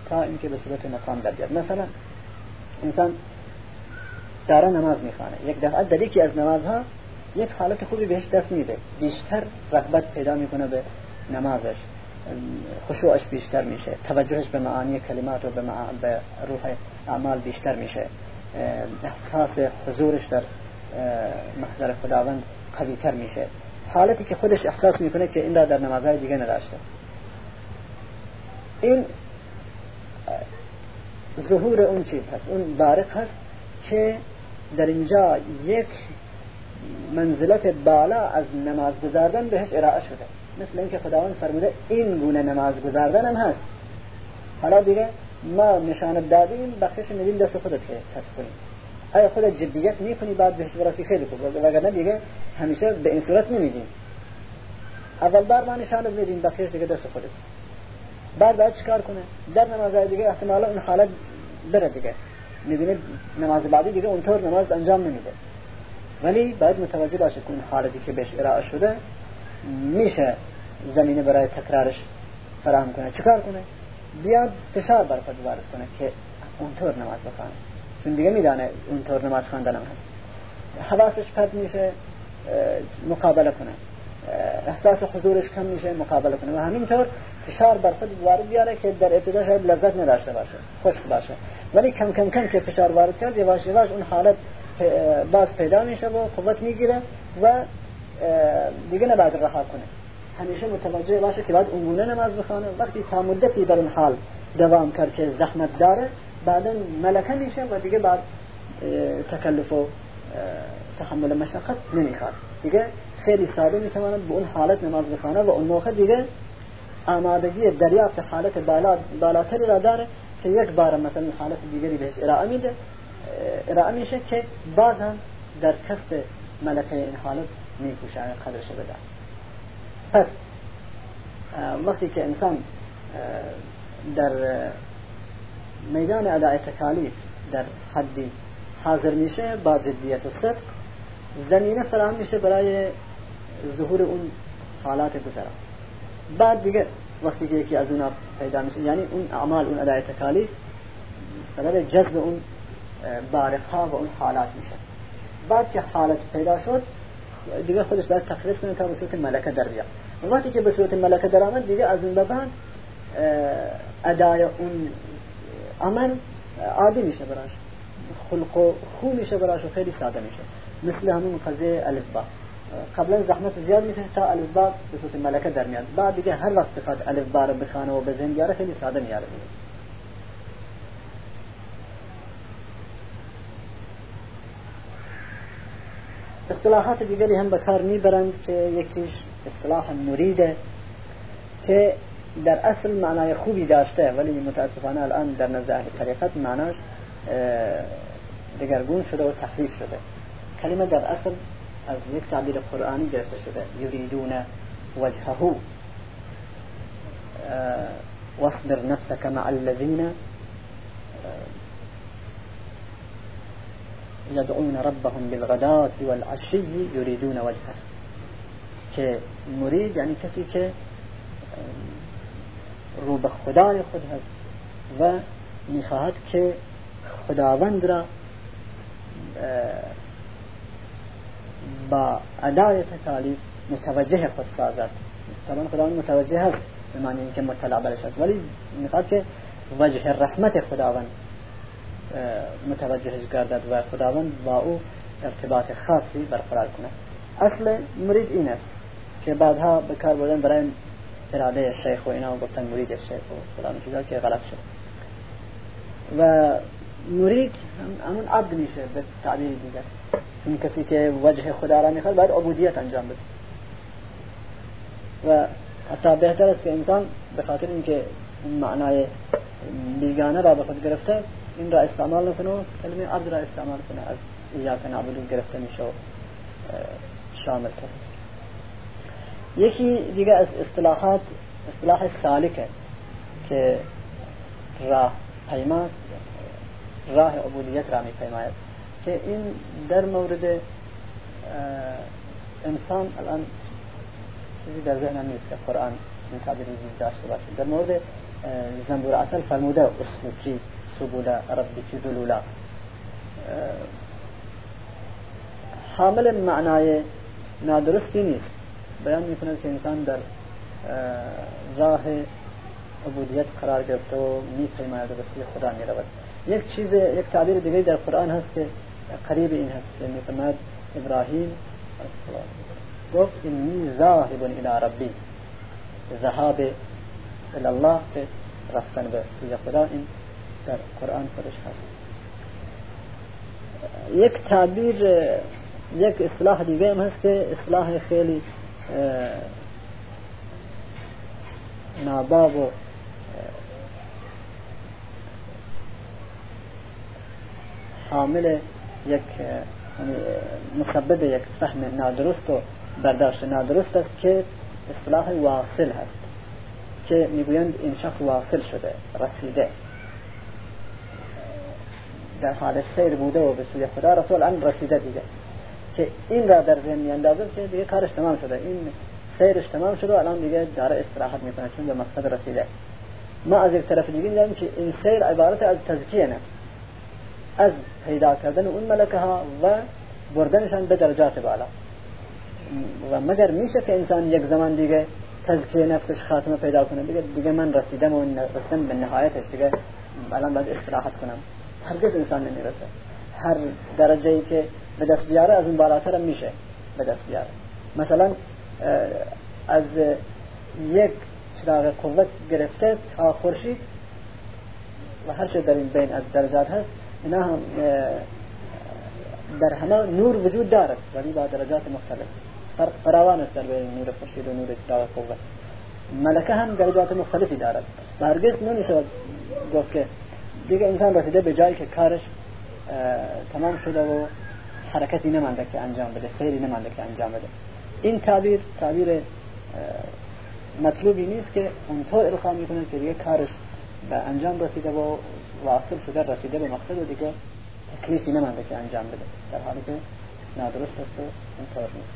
تا اینکه به صورت مقام در مثلا انسان داره نماز می‌خوانه. یک دفعه در یکی از نمازها یک حالت خوبی بهش دست میده. بیشتر رغبت پیدا می‌کنه به نمازش. خشوعش بیشتر میشه. توجهش به معانی کلمات و به, به روح اعمال بیشتر میشه. احساس حضورش در محضر خداوند قوی تر میشه. حالتی که خودش احساس می‌کنه که این را در نمازهای دیگه نداشته. این ظهور اون چیز هست. اون بارق هست که در اینجا یک منزلت بالا از نماز گذاردن بهش ارائه شده. مثل اینکه خداوند فرموده این گونه نماز گذاردن هم هست. حالا دیگه ما نشانت دادیم بخشش میدیم دست خودت که کسب کنیم. آیا خودت جدیت می‌کنی بعد بهش براسی خیلی خوب. وگرنه دیگه همیشه به این صورت نمیدیم اول بار ما نشانت میدیم بخشش دیگه دست خودت. بعد باید چیکار کنه؟ در نماز دیگه احتمالا این حالت بره دیگه. می‌بینه نماز بعدی دیگه اونطور نماز انجام نمیده. ولی باید متوجه باشه که اون حالتی که بهش ارائه شده میشه زمینه برای تکرارش فراهم کنه. چیکار کنه؟ بیاد فشار بر خود وارد کنه که اونطور نماز بخونه چون دیگه میدانه اونطور نماز خواندن هست حواسش پد میشه مقابله کنه. احساس حضورش کم میشه مقابله کنه. و همینطور فشار بر خود وارد بیاره که در ابتدا شاید لذت نداشته باشه خوش باشه. ولی کم کم کم که فشار وارد کرد یواش یواش اون حالت باز پیدا میشه و قوت می‌گیره و دیگه نباید رها کنه. همیشه متوجه باشه که باید اونگونه نماز بخوانه وقتی تا مدتی در اون حال دوام کرد که زحمت داره بعدا ملکه میشه و دیگه بعد تکلف و تحمل مشقت نمیخواد. دیگه خیلی ساده میتواند به اون حالت نماز بخوانه و اون موقع دیگه آمادگی دریافت حالت بالا بالاتری را داره که یک بار مثلا حالت دیگری بهش ارائه میده. ارائه میشه که هم در کسب ملکه این حالت میکوشه قدرش بده پس وقتی که انسان در میدان ادای تکالیف در حدی حاضر میشه با جدیت و صدق. زمینه فراهم میشه برای ظهور اون حالات گذرا. بعد دیگه وقتی که یکی از اونا پیدا میشه یعنی اون اعمال اون ادای تکالیف سبب جذب اون بارقها و اون حالات میشه. بعد که حالت پیدا شد دیگه خودش باید تخریف کنه تا به ملکه در بیاد. وقتی که به صورت ملکه در آمد دیگه از اون بعد ادای اون عمل عادی میشه براش. خلق و خو میشه براش و خیلی ساده میشه. مثل همون قضیه الف با. قبلا زحمت زیاد میشه تا الف با به صورت ملکه در میاد. بعد دیگه هر وقت بخواد الف با رو بخانه و ذهن بیاره خیلی ساده میاره. اصطلاحات دیگری هم به کار میبرند که یکیش اصطلاح مریده که در اصل معنای خوبی داشته ولی متاسفانه الان در نزد طریقت معناش دگرگون شده و تحریف شده. کلمه در اصل از یک تعبیر قرآنی گرفته شده. یریدون وجهه. واصبر نفسك مع الذين يدعون ربهم بالغداة والعشي يريدون وجهه. که مرید یعنی کسی که رو به خدای خود هست و می‌خواهد که خداوند را با ادای تکالیف متوجه خود سازد. طبعا خداوند متوجه هست به معنی اینکه مطلع برش هست ولی می‌خواد که وجه رحمت خداوند متوجهش گردد و خداوند با او ارتباط خاصی برقرار کنه اصل مرید این است که بعدها به کار بردن برای اراده شیخ و اینا گفتن مرید شیخ و فلان چیزا که غلط شد. و مرید همون عبد میشه به تعبیر دیگر این کسی که وجه خدا را می‌خواد باید عبودیت انجام بده. و حتی بهتر است که انسان به خاطر اینکه معنای بیگانه را به خود گرفته این را استعمال نکنه و کلمه عبد را استعمال کنه از ایاک نعبدو گرفته میشه و شامل کنه یکی دیگه از اصطلاحات اصطلاح سالکه که راه پیماست راه عبودیت را می پیماید که این در مورد انسان الان چیزی در ذهنم نیست که قرآن این تعبیر داشته باشه. در مورد زنبور اصل فرموده اسلوکی سبول ربك ذلولا حامل معنای نادرستی نیست. بیان میکنه که انسان در راه عبودیت قرار گرفته و میپیماید و به سوی خدا میرود. یک چیز، یک تعبیر دیگه در قرآن هست که قریب این هست که میفرماد ابراهیم گفت، اینی ذاهب الى ربی. ذهاب الى الله رفتن به سوی خدا، این در قرآن خودش هست. یک تعبیر یک اصلاح دیگه هم هست که اصلاح خیلی ناباب و حامل یک یعنی مسبب یک فهم نادرست و برداشت نادرست است که اصلاح واصل هست که می‌گویند این شخص واصل شده رسیده. در حال سیر بوده و به سوی خدا رسول ان رسیده دیگه. که این را در ذهن میاندازم که دیگه کارش تمام شده این سیرش تمام شده الان دیگه داره استراحت می‌کنه چون به مقصد رسیده ما از یک طرف دیگه می‌دونیم که این سیر عبارت از تزکیه نه از پیدا کردن اون ملکه ها و بردنشان به درجات بالا و مگر میشه که انسان یک زمان دیگه تزکیه نفسش خاتمه پیدا کنه دیگه دیگه من رسیدم و رسیدم به نهایتش دیگه الان باید استراحت کنم هرگز انسان نمی‌رسه هر درجه ای که به دست بیاره از اون بالاتر میشه. به دست بیاره. مثلا از یک چراغ قوت گرفته تا خورشید و هر چه در این بین از درجات هست اینا هم در همه نور وجود دارد ولی با درجات مختلف. فراوان است در بین نور خورشید و نور چراغ قوت. ملکه هم درجات مختلفی دارد. و هرگز نمیشه گفت که دیگه انسان رسیده به جایی که کارش تمام شده و حرکتی نمانده که انجام بده سیری نمانده که انجام بده. این تعبیر تعبیر مطلوبی نیست که اونطور القا می‌کنه که دیگه کارش به انجام رسیده و واصل شده رسیده به مقصد و دیگه تکلیفی نمانده که انجام بده. در حالی که نادرست است و اونطور نیست.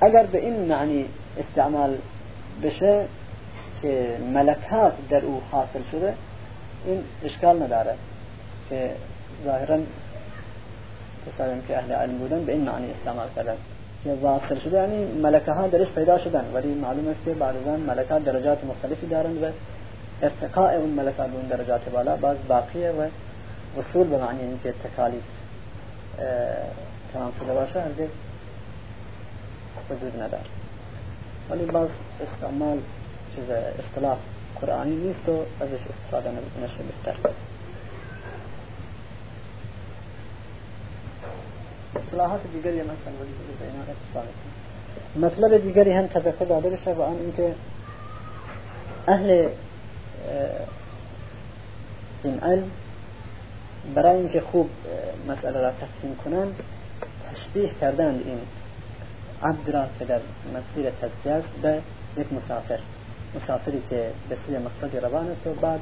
اگر به این معنی استعمال بشه که ملکات در او حاصل شده این اشکال نداره که ظاهرا کسانی که أهل علم بودن به این معنی استعمال کردن که واصل شده یعنی ملکه ها درش پیدا شدن. ولی معلوم است که بعد از ملکات درجات مختلفی دارند و ارتقاء اون ملکات به اون درجات بالا باز باقیه و وصول به معنی اینکه تکالیف تمام شده باشه هرگز وجود نداره. ولی باز استعمال چیز اصطلاح قرآنی نیست و ازش استفاده نشه بهتر اصطلاحات دیگری مثلا ولی به اینا استفاده مطلب دیگری هم طبقه داده بشه و آن اینکه أهل این علم برای اینکه خوب مسئله را تقسیم کنند تشبیه کردند این عبد را که در مسیر تزکیه به یک مسافر. مسافری که به سوی مقصد روان است و بعد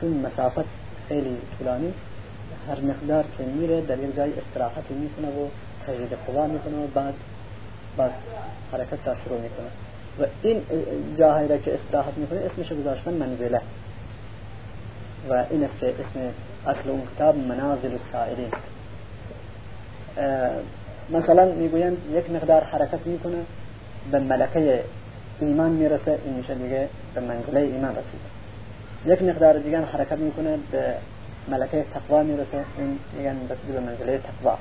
چون مسافت خیلی طولانی هر مقدار که میره در یک جای استراحت می‌کنه و تجدید قوا می‌کنه و بعد باز حرکت را شروع می‌کنه. و این جاهایی که استراحت می‌کنه اسمش گذاشتن منزله. و این است اسم اصل اون کتاب منازل السائرین مثلا می‌گویند یک مقدار حرکت می‌کنه به ملکه ایمان می‌رسه این میشه دیگه به منزله ایمان رسید. یک مقدار دیگه حرکت می‌کنه به ملکه تقوا می‌رسه. این میگن رسید به منزله تقوا.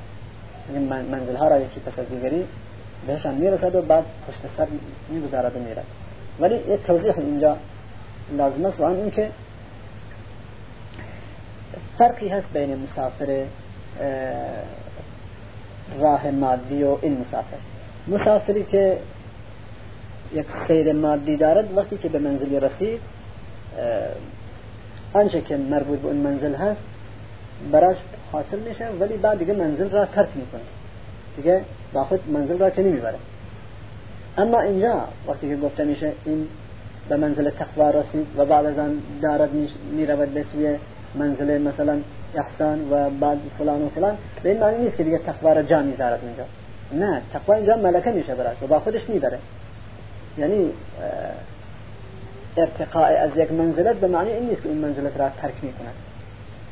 این منزل ها را یکی پس از دیگری بهشان می‌رسد و بعد پشت سر می‌گذارد و میرد. ولی یک توضیح اینجا لازم است و آن اینکه فرقی هست بین مسافر راه مادی و این مسافر. مسافری که یک سیر مادی دارد وقتی که به منزلی رسید آنچه که مربوط به اون منزل هست براش حاصل میشه ولی بعد دیگه منزل را ترک می‌کنه. دیگه با خود منزل را که نمی‌بره. اما اینجا وقتی که گفته میشه این به منزل تقوا رسید و بعد از آن دارد می‌رود به سوی منزل مثلا احسان و بعد فلان و فلان به این معنی نیست که دیگه تقوا را جا می‌ذارد اونجا. نه تقوا اینجا ملکه میشه براش و با خودش می‌بره. یعنی ارتقاء از یک منزلت به معنی این نیست که اون منزلت را ترک می‌کند.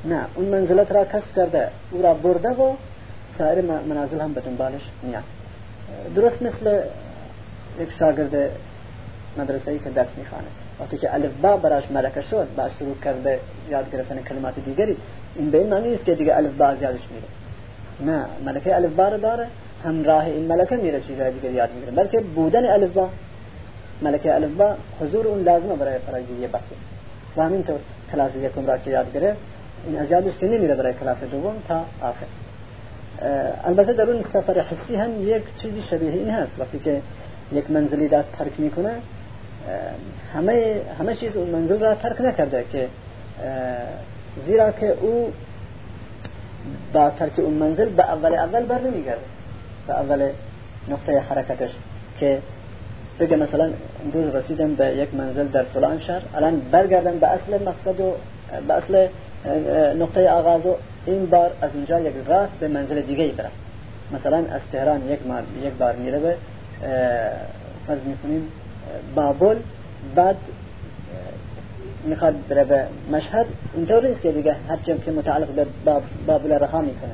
نه اون منزلت را کس کرده او را برده و سایر منازل هم به دنبالش میاد. درست مثل یک شاگرد مدرسه ای که درس می‌خوانه وقتی که الف با براش ملکه شد بعد شروع کرده یاد گرفتن کلمات دیگری این به این معنی نیست که دیگه الف با زیادش میره. نه ملکه الف با داره هم راه این ملکه میره چیزهای دیگه یاد می‌گیره. بلکه بودن الف با ملکه الف با حضور اون لازمه برای فراگیری بحث. و همینطور کلاس یکم را که یاد گرفت این از یادش که نمیره برای کلاس دوم تا آخر. البته در اون سفر حسی هم یک چیزی شبیه این هست. وقتی که یک منزلی را ترک می‌کنه همه همه چیز اون منزل را ترک نکرده که زیرا که او با ترک اون منزل به اول اول بر نمیگرده. به اول نقطه حرکتش که بگه مثلا امروز رسیدم به یک منزل در فلان شهر الان برگردم به اصل مقصد و به اصل نقطه آغاز و این بار از اونجا یک راست به منزل دیگه ای برم. مثلا از تهران یک, یک بار میره به فرض می‌کنیم بابل بعد می‌خواد بره به مشهد. اینطور نیست که دیگه هر که متعلق به بابل رها می‌کنه.